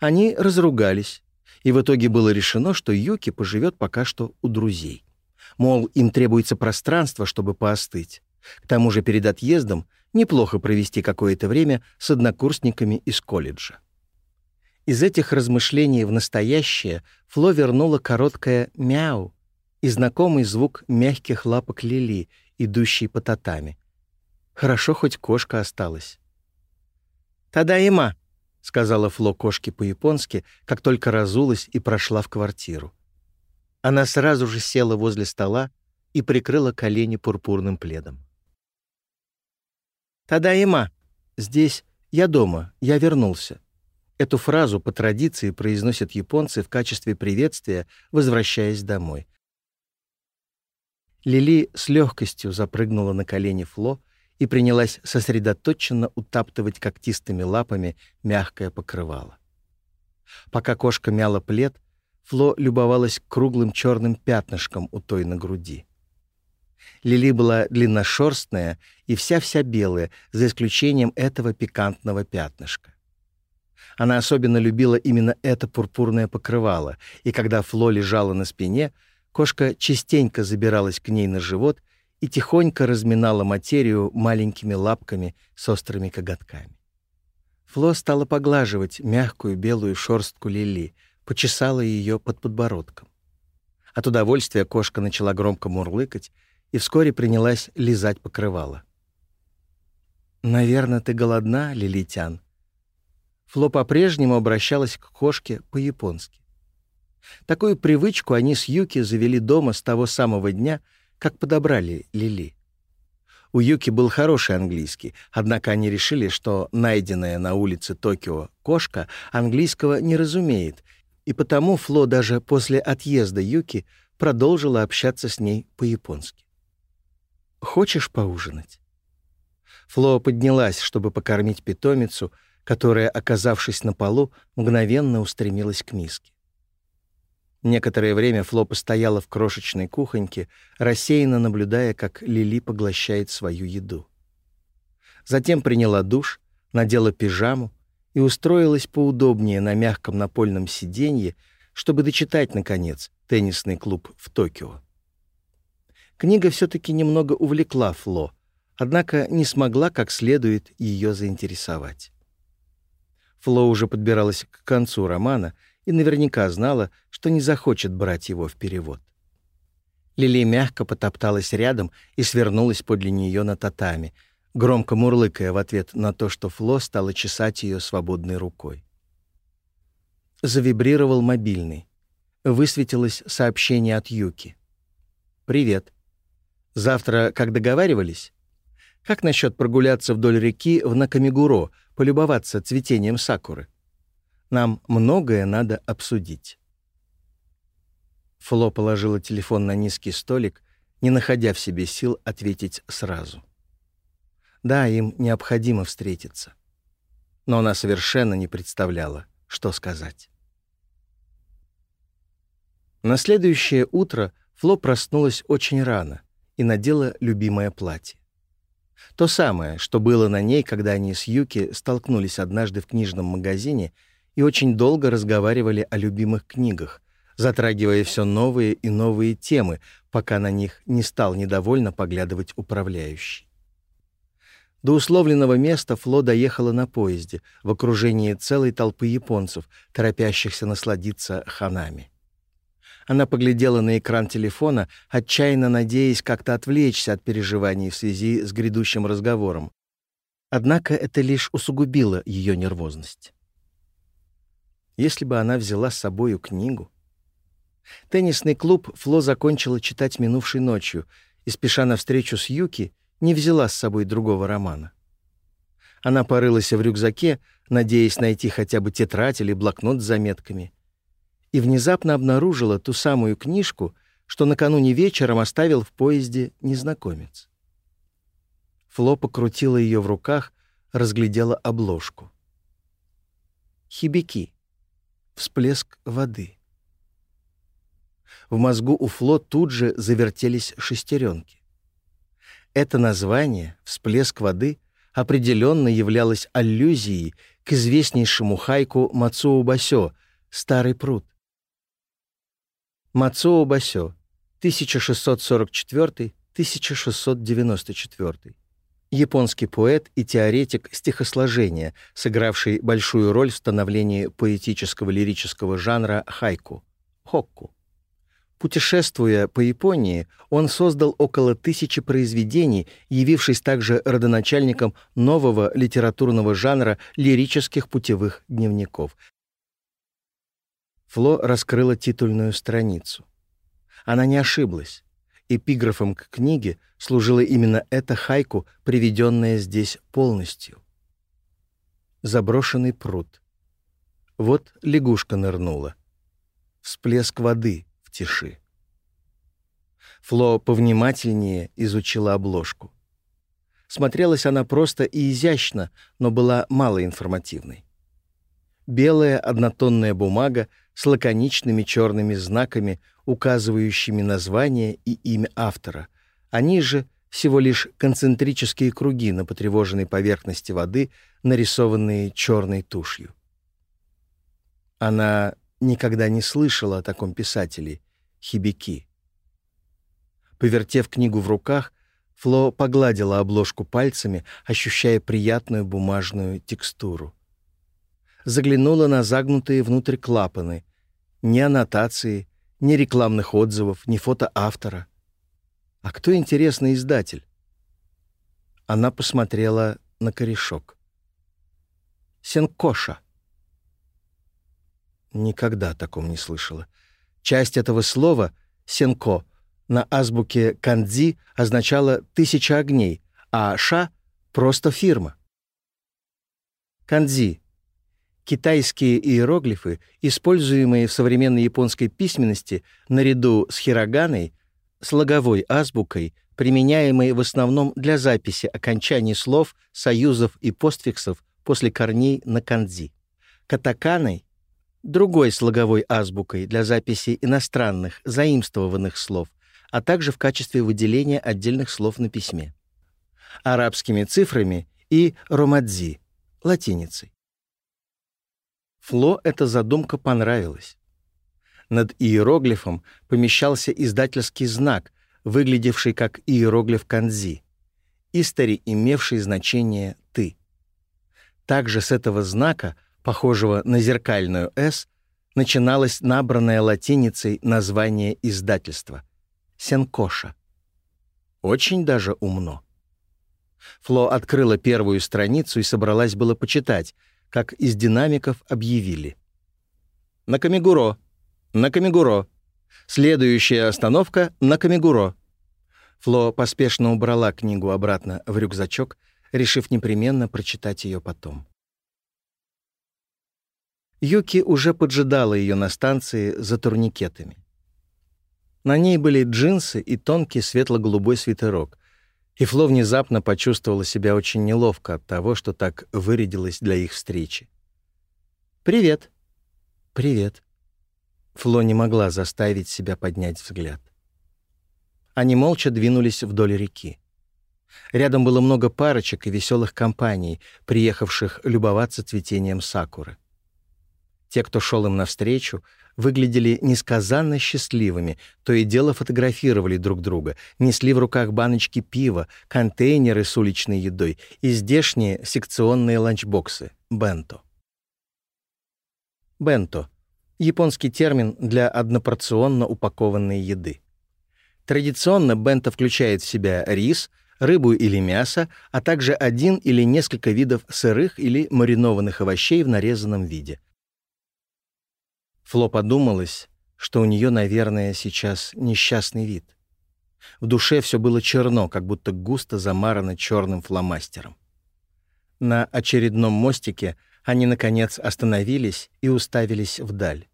Они разругались, и в итоге было решено, что Юки поживет пока что у друзей. Мол, им требуется пространство, чтобы поостыть. К тому же перед отъездом неплохо провести какое-то время с однокурсниками из колледжа. Из этих размышлений в настоящее Фло вернула короткое «мяу» и знакомый звук мягких лапок Лили, идущий по татами. Хорошо, хоть кошка осталась. «Тада-има!» сказала Фло кошке по-японски, как только разулась и прошла в квартиру. Она сразу же села возле стола и прикрыла колени пурпурным пледом. «Тадаима! Здесь я дома, я вернулся». Эту фразу по традиции произносят японцы в качестве приветствия, возвращаясь домой. Лили с легкостью запрыгнула на колени Фло, и принялась сосредоточенно утаптывать когтистыми лапами мягкое покрывало. Пока кошка мяла плед, Фло любовалась круглым черным пятнышком у той на груди. Лили была длинношерстная и вся-вся белая, за исключением этого пикантного пятнышка. Она особенно любила именно это пурпурное покрывало, и когда Фло лежала на спине, кошка частенько забиралась к ней на живот и тихонько разминала материю маленькими лапками с острыми коготками. Фло стала поглаживать мягкую белую шорстку Лили, почесала ее под подбородком. От удовольствия кошка начала громко мурлыкать и вскоре принялась лизать покрывало. «Наверное, ты голодна, Лилитян?» Фло по-прежнему обращалась к кошке по-японски. Такую привычку они с Юки завели дома с того самого дня — как подобрали Лили. У Юки был хороший английский, однако они решили, что найденная на улице Токио кошка английского не разумеет, и потому Фло даже после отъезда Юки продолжила общаться с ней по-японски. «Хочешь поужинать?» Фло поднялась, чтобы покормить питомицу, которая, оказавшись на полу, мгновенно устремилась к миске. Некоторое время Фло постояла в крошечной кухоньке, рассеянно наблюдая, как Лили поглощает свою еду. Затем приняла душ, надела пижаму и устроилась поудобнее на мягком напольном сиденье, чтобы дочитать, наконец, теннисный клуб в Токио. Книга все-таки немного увлекла Фло, однако не смогла как следует ее заинтересовать. Фло уже подбиралась к концу романа — и наверняка знала, что не захочет брать его в перевод. Лили мягко потопталась рядом и свернулась подле нее на татами, громко мурлыкая в ответ на то, что Фло стала чесать ее свободной рукой. Завибрировал мобильный. Высветилось сообщение от Юки. «Привет. Завтра, как договаривались? Как насчет прогуляться вдоль реки в Накамигуро, полюбоваться цветением сакуры?» Нам многое надо обсудить». Фло положила телефон на низкий столик, не находя в себе сил ответить сразу. Да, им необходимо встретиться. Но она совершенно не представляла, что сказать. На следующее утро Фло проснулась очень рано — и надела любимое платье. То самое, что было на ней, когда они с Юки столкнулись однажды в книжном магазине и очень долго разговаривали о любимых книгах, затрагивая все новые и новые темы, пока на них не стал недовольно поглядывать управляющий. До условленного места Фло доехала на поезде в окружении целой толпы японцев, торопящихся насладиться ханами. Она поглядела на экран телефона, отчаянно надеясь как-то отвлечься от переживаний в связи с грядущим разговором. Однако это лишь усугубило ее нервозность. Если бы она взяла с собою книгу... Теннисный клуб Фло закончила читать минувшей ночью и, спеша навстречу с Юки, не взяла с собой другого романа. Она порылась в рюкзаке, надеясь найти хотя бы тетрадь или блокнот с заметками, и внезапно обнаружила ту самую книжку, что накануне вечером оставил в поезде незнакомец. Фло покрутила ее в руках, разглядела обложку. Хибики. всплеск воды. В мозгу у Фло тут же завертелись шестеренки. Это название «всплеск воды» определенно являлось аллюзией к известнейшему хайку Мацуо Басё «Старый пруд». Мацуо Басё, 1644-1694 японский поэт и теоретик стихосложения, сыгравший большую роль в становлении поэтического лирического жанра хайку — хокку. Путешествуя по Японии, он создал около тысячи произведений, явившись также родоначальником нового литературного жанра лирических путевых дневников. Фло раскрыла титульную страницу. Она не ошиблась эпиграфом к книге служила именно эта хайку, приведенная здесь полностью. Заброшенный пруд. Вот лягушка нырнула. Всплеск воды в тиши. Фло повнимательнее изучила обложку. Смотрелась она просто и изящно, но была малоинформативной белая однотонная бумага с лаконичными черными знаками, указывающими название и имя автора. Они же всего лишь концентрические круги на потревоженной поверхности воды, нарисованные черной тушью. Она никогда не слышала о таком писателе — Хибики. Повертев книгу в руках, Фло погладила обложку пальцами, ощущая приятную бумажную текстуру заглянула на загнутые внутрь клапаны. Ни аннотации, ни рекламных отзывов, ни фото автора. А кто, интересный издатель? Она посмотрела на корешок. Сенкоша. Никогда о таком не слышала. Часть этого слова «сенко» на азбуке «кандзи» означала «тысяча огней», а «ша» — просто фирма. «Кандзи» Китайские иероглифы, используемые в современной японской письменности наряду с хироганой, слоговой азбукой, применяемой в основном для записи окончаний слов, союзов и постфиксов после корней на кандзи. Катаканой — другой слоговой азбукой для записи иностранных, заимствованных слов, а также в качестве выделения отдельных слов на письме. Арабскими цифрами и ромадзи — латиницей. Фло эта задумка понравилась. Над иероглифом помещался издательский знак, выглядевший как иероглиф канзи, истори, имевший значение «ты». Также с этого знака — похожего на зеркальную «С», начиналось набранное латиницей название издательства — «Сенкоша». Очень даже умно. Фло открыла первую страницу и собралась было почитать, как из динамиков объявили. «На Камигуро! На Камигуро! Следующая остановка — на Камигуро!» Фло поспешно убрала книгу обратно в рюкзачок, решив непременно прочитать ее потом. Юки уже поджидала ее на станции за турникетами. На ней были джинсы и тонкий светло-голубой свитерок, и Фло внезапно почувствовала себя очень неловко от того, что так вырядилась для их встречи. «Привет». «Привет». Фло не могла заставить себя поднять взгляд. Они молча двинулись вдоль реки. Рядом было много парочек и веселых компаний, приехавших любоваться цветением сакуры. Те, кто шел им навстречу, выглядели несказанно счастливыми, то и дело фотографировали друг друга, несли в руках баночки пива, контейнеры с уличной едой и здешние секционные ланчбоксы — бенто. Бенто — японский термин для однопорционно упакованной еды. Традиционно бенто включает в себя рис, рыбу или мясо, а также один или несколько видов сырых или маринованных овощей в нарезанном виде — Фло подумалось, что у нее, наверное, сейчас несчастный вид. В душе все было черно, как будто густо замарано черным фломастером. На очередном мостике они, наконец, остановились и уставились вдаль.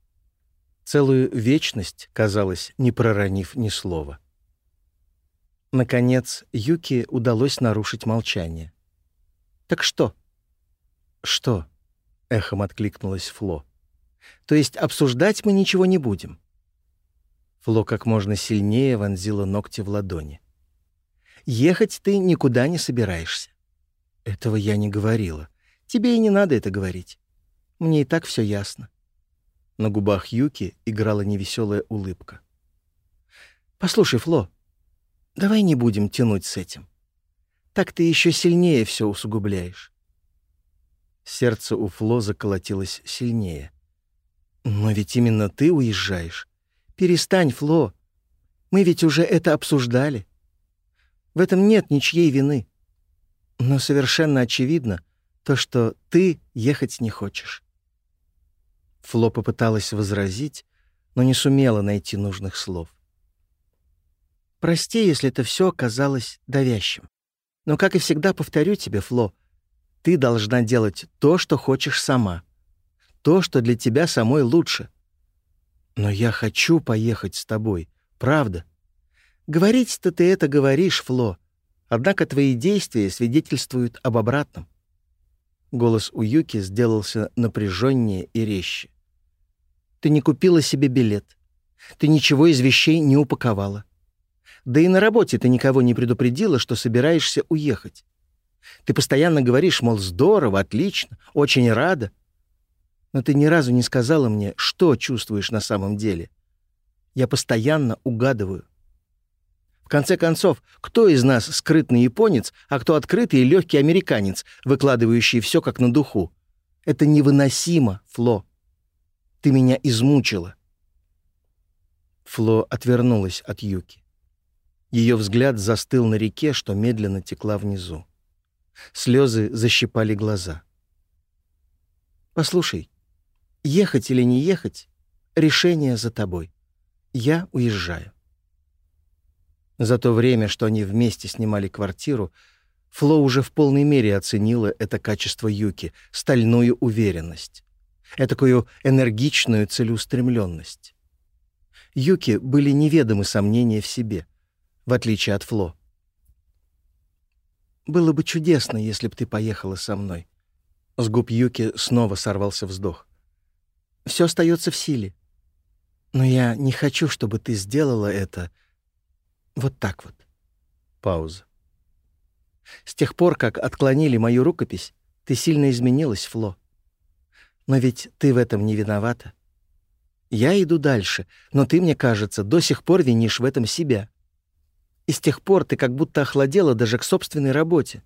Целую вечность, казалось, не проронив ни слова. Наконец, Юки удалось нарушить молчание. «Так что?» «Что?» — эхом откликнулась Фло. То есть обсуждать мы ничего не будем». Фло как можно сильнее вонзила ногти в ладони. «Ехать ты никуда не собираешься». «Этого я не говорила. Тебе и не надо это говорить. Мне и так все ясно». На губах Юки играла невеселая улыбка. «Послушай, Фло, давай не будем тянуть с этим. Так ты еще сильнее все усугубляешь». Сердце у Фло заколотилось сильнее. «Но ведь именно ты уезжаешь. Перестань, Фло. Мы ведь уже это обсуждали. В этом нет ничьей вины. Но совершенно очевидно то, что ты ехать не хочешь». Фло попыталась возразить, но не сумела найти нужных слов. «Прости, если это все оказалось давящим. Но, как и всегда, повторю тебе, Фло, ты должна делать то, что хочешь сама то, что для тебя самой лучше. Но я хочу поехать с тобой, правда. Говорить-то ты это говоришь, Фло, однако твои действия свидетельствуют об обратном. Голос у Юки сделался напряженнее и резче. Ты не купила себе билет. Ты ничего из вещей не упаковала. Да и на работе ты никого не предупредила, что собираешься уехать. Ты постоянно говоришь, мол, здорово, отлично, очень рада но ты ни разу не сказала мне, что чувствуешь на самом деле. Я постоянно угадываю. В конце концов, кто из нас скрытный японец, а кто открытый и легкий американец, выкладывающий все как на духу? Это невыносимо, Фло. Ты меня измучила. Фло отвернулась от Юки. Ее взгляд застыл на реке, что медленно текла внизу. Слезы защипали глаза. «Послушай», Ехать или не ехать — решение за тобой. Я уезжаю. За то время, что они вместе снимали квартиру, Фло уже в полной мере оценила это качество Юки, стальную уверенность, этакую энергичную целеустремленность. Юки были неведомы сомнения в себе, в отличие от Фло. «Было бы чудесно, если б ты поехала со мной». С губ Юки снова сорвался вздох все остается в силе. Но я не хочу, чтобы ты сделала это вот так вот. Пауза. С тех пор, как отклонили мою рукопись, ты сильно изменилась, Фло. Но ведь ты в этом не виновата. Я иду дальше, но ты, мне кажется, до сих пор винишь в этом себя. И с тех пор ты как будто охладела даже к собственной работе.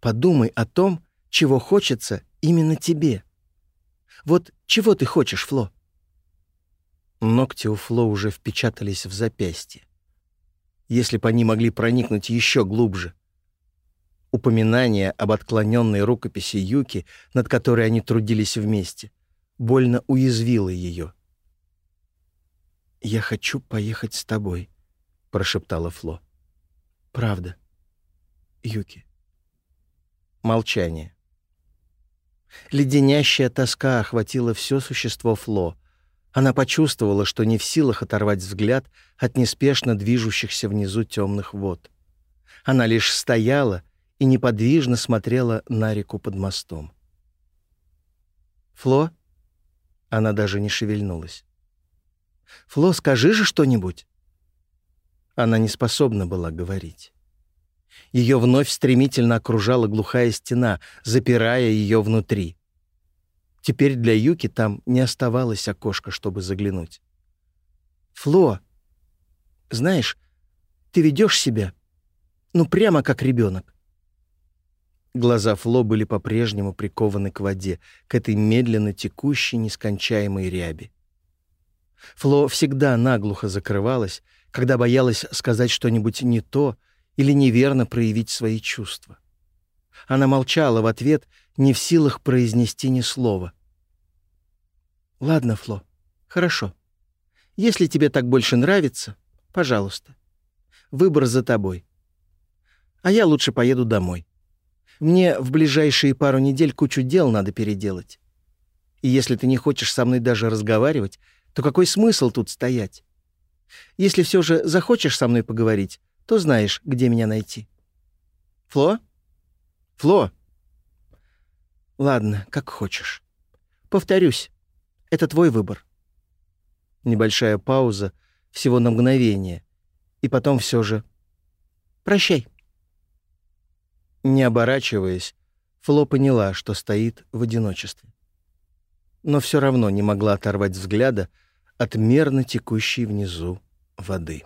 Подумай о том, чего хочется именно тебе. Вот чего ты хочешь, Фло?» Ногти у Фло уже впечатались в запястье. Если бы они могли проникнуть еще глубже. Упоминание об отклоненной рукописи Юки, над которой они трудились вместе, больно уязвило ее. «Я хочу поехать с тобой», — прошептала Фло. «Правда, Юки». Молчание. Леденящая тоска охватила все существо Фло. Она почувствовала, что не в силах оторвать взгляд от неспешно движущихся внизу темных вод. Она лишь стояла и неподвижно смотрела на реку под мостом. «Фло?» Она даже не шевельнулась. «Фло, скажи же что-нибудь!» Она не способна была говорить. Ее вновь стремительно окружала глухая стена, запирая ее внутри. Теперь для Юки там не оставалось окошка, чтобы заглянуть. «Фло, знаешь, ты ведешь себя, ну прямо как ребенок. Глаза Фло были по-прежнему прикованы к воде, к этой медленно текущей нескончаемой ряби. Фло всегда наглухо закрывалась, когда боялась сказать что-нибудь не то — или неверно проявить свои чувства. Она молчала в ответ, не в силах произнести ни слова. «Ладно, Фло, хорошо. Если тебе так больше нравится, пожалуйста. Выбор за тобой. А я лучше поеду домой. Мне в ближайшие пару недель кучу дел надо переделать. И если ты не хочешь со мной даже разговаривать, то какой смысл тут стоять? Если все же захочешь со мной поговорить, то знаешь, где меня найти. Фло? Фло? Ладно, как хочешь. Повторюсь, это твой выбор. Небольшая пауза, всего на мгновение, и потом все же «Прощай». Не оборачиваясь, Фло поняла, что стоит в одиночестве. Но все равно не могла оторвать взгляда от мерно текущей внизу воды.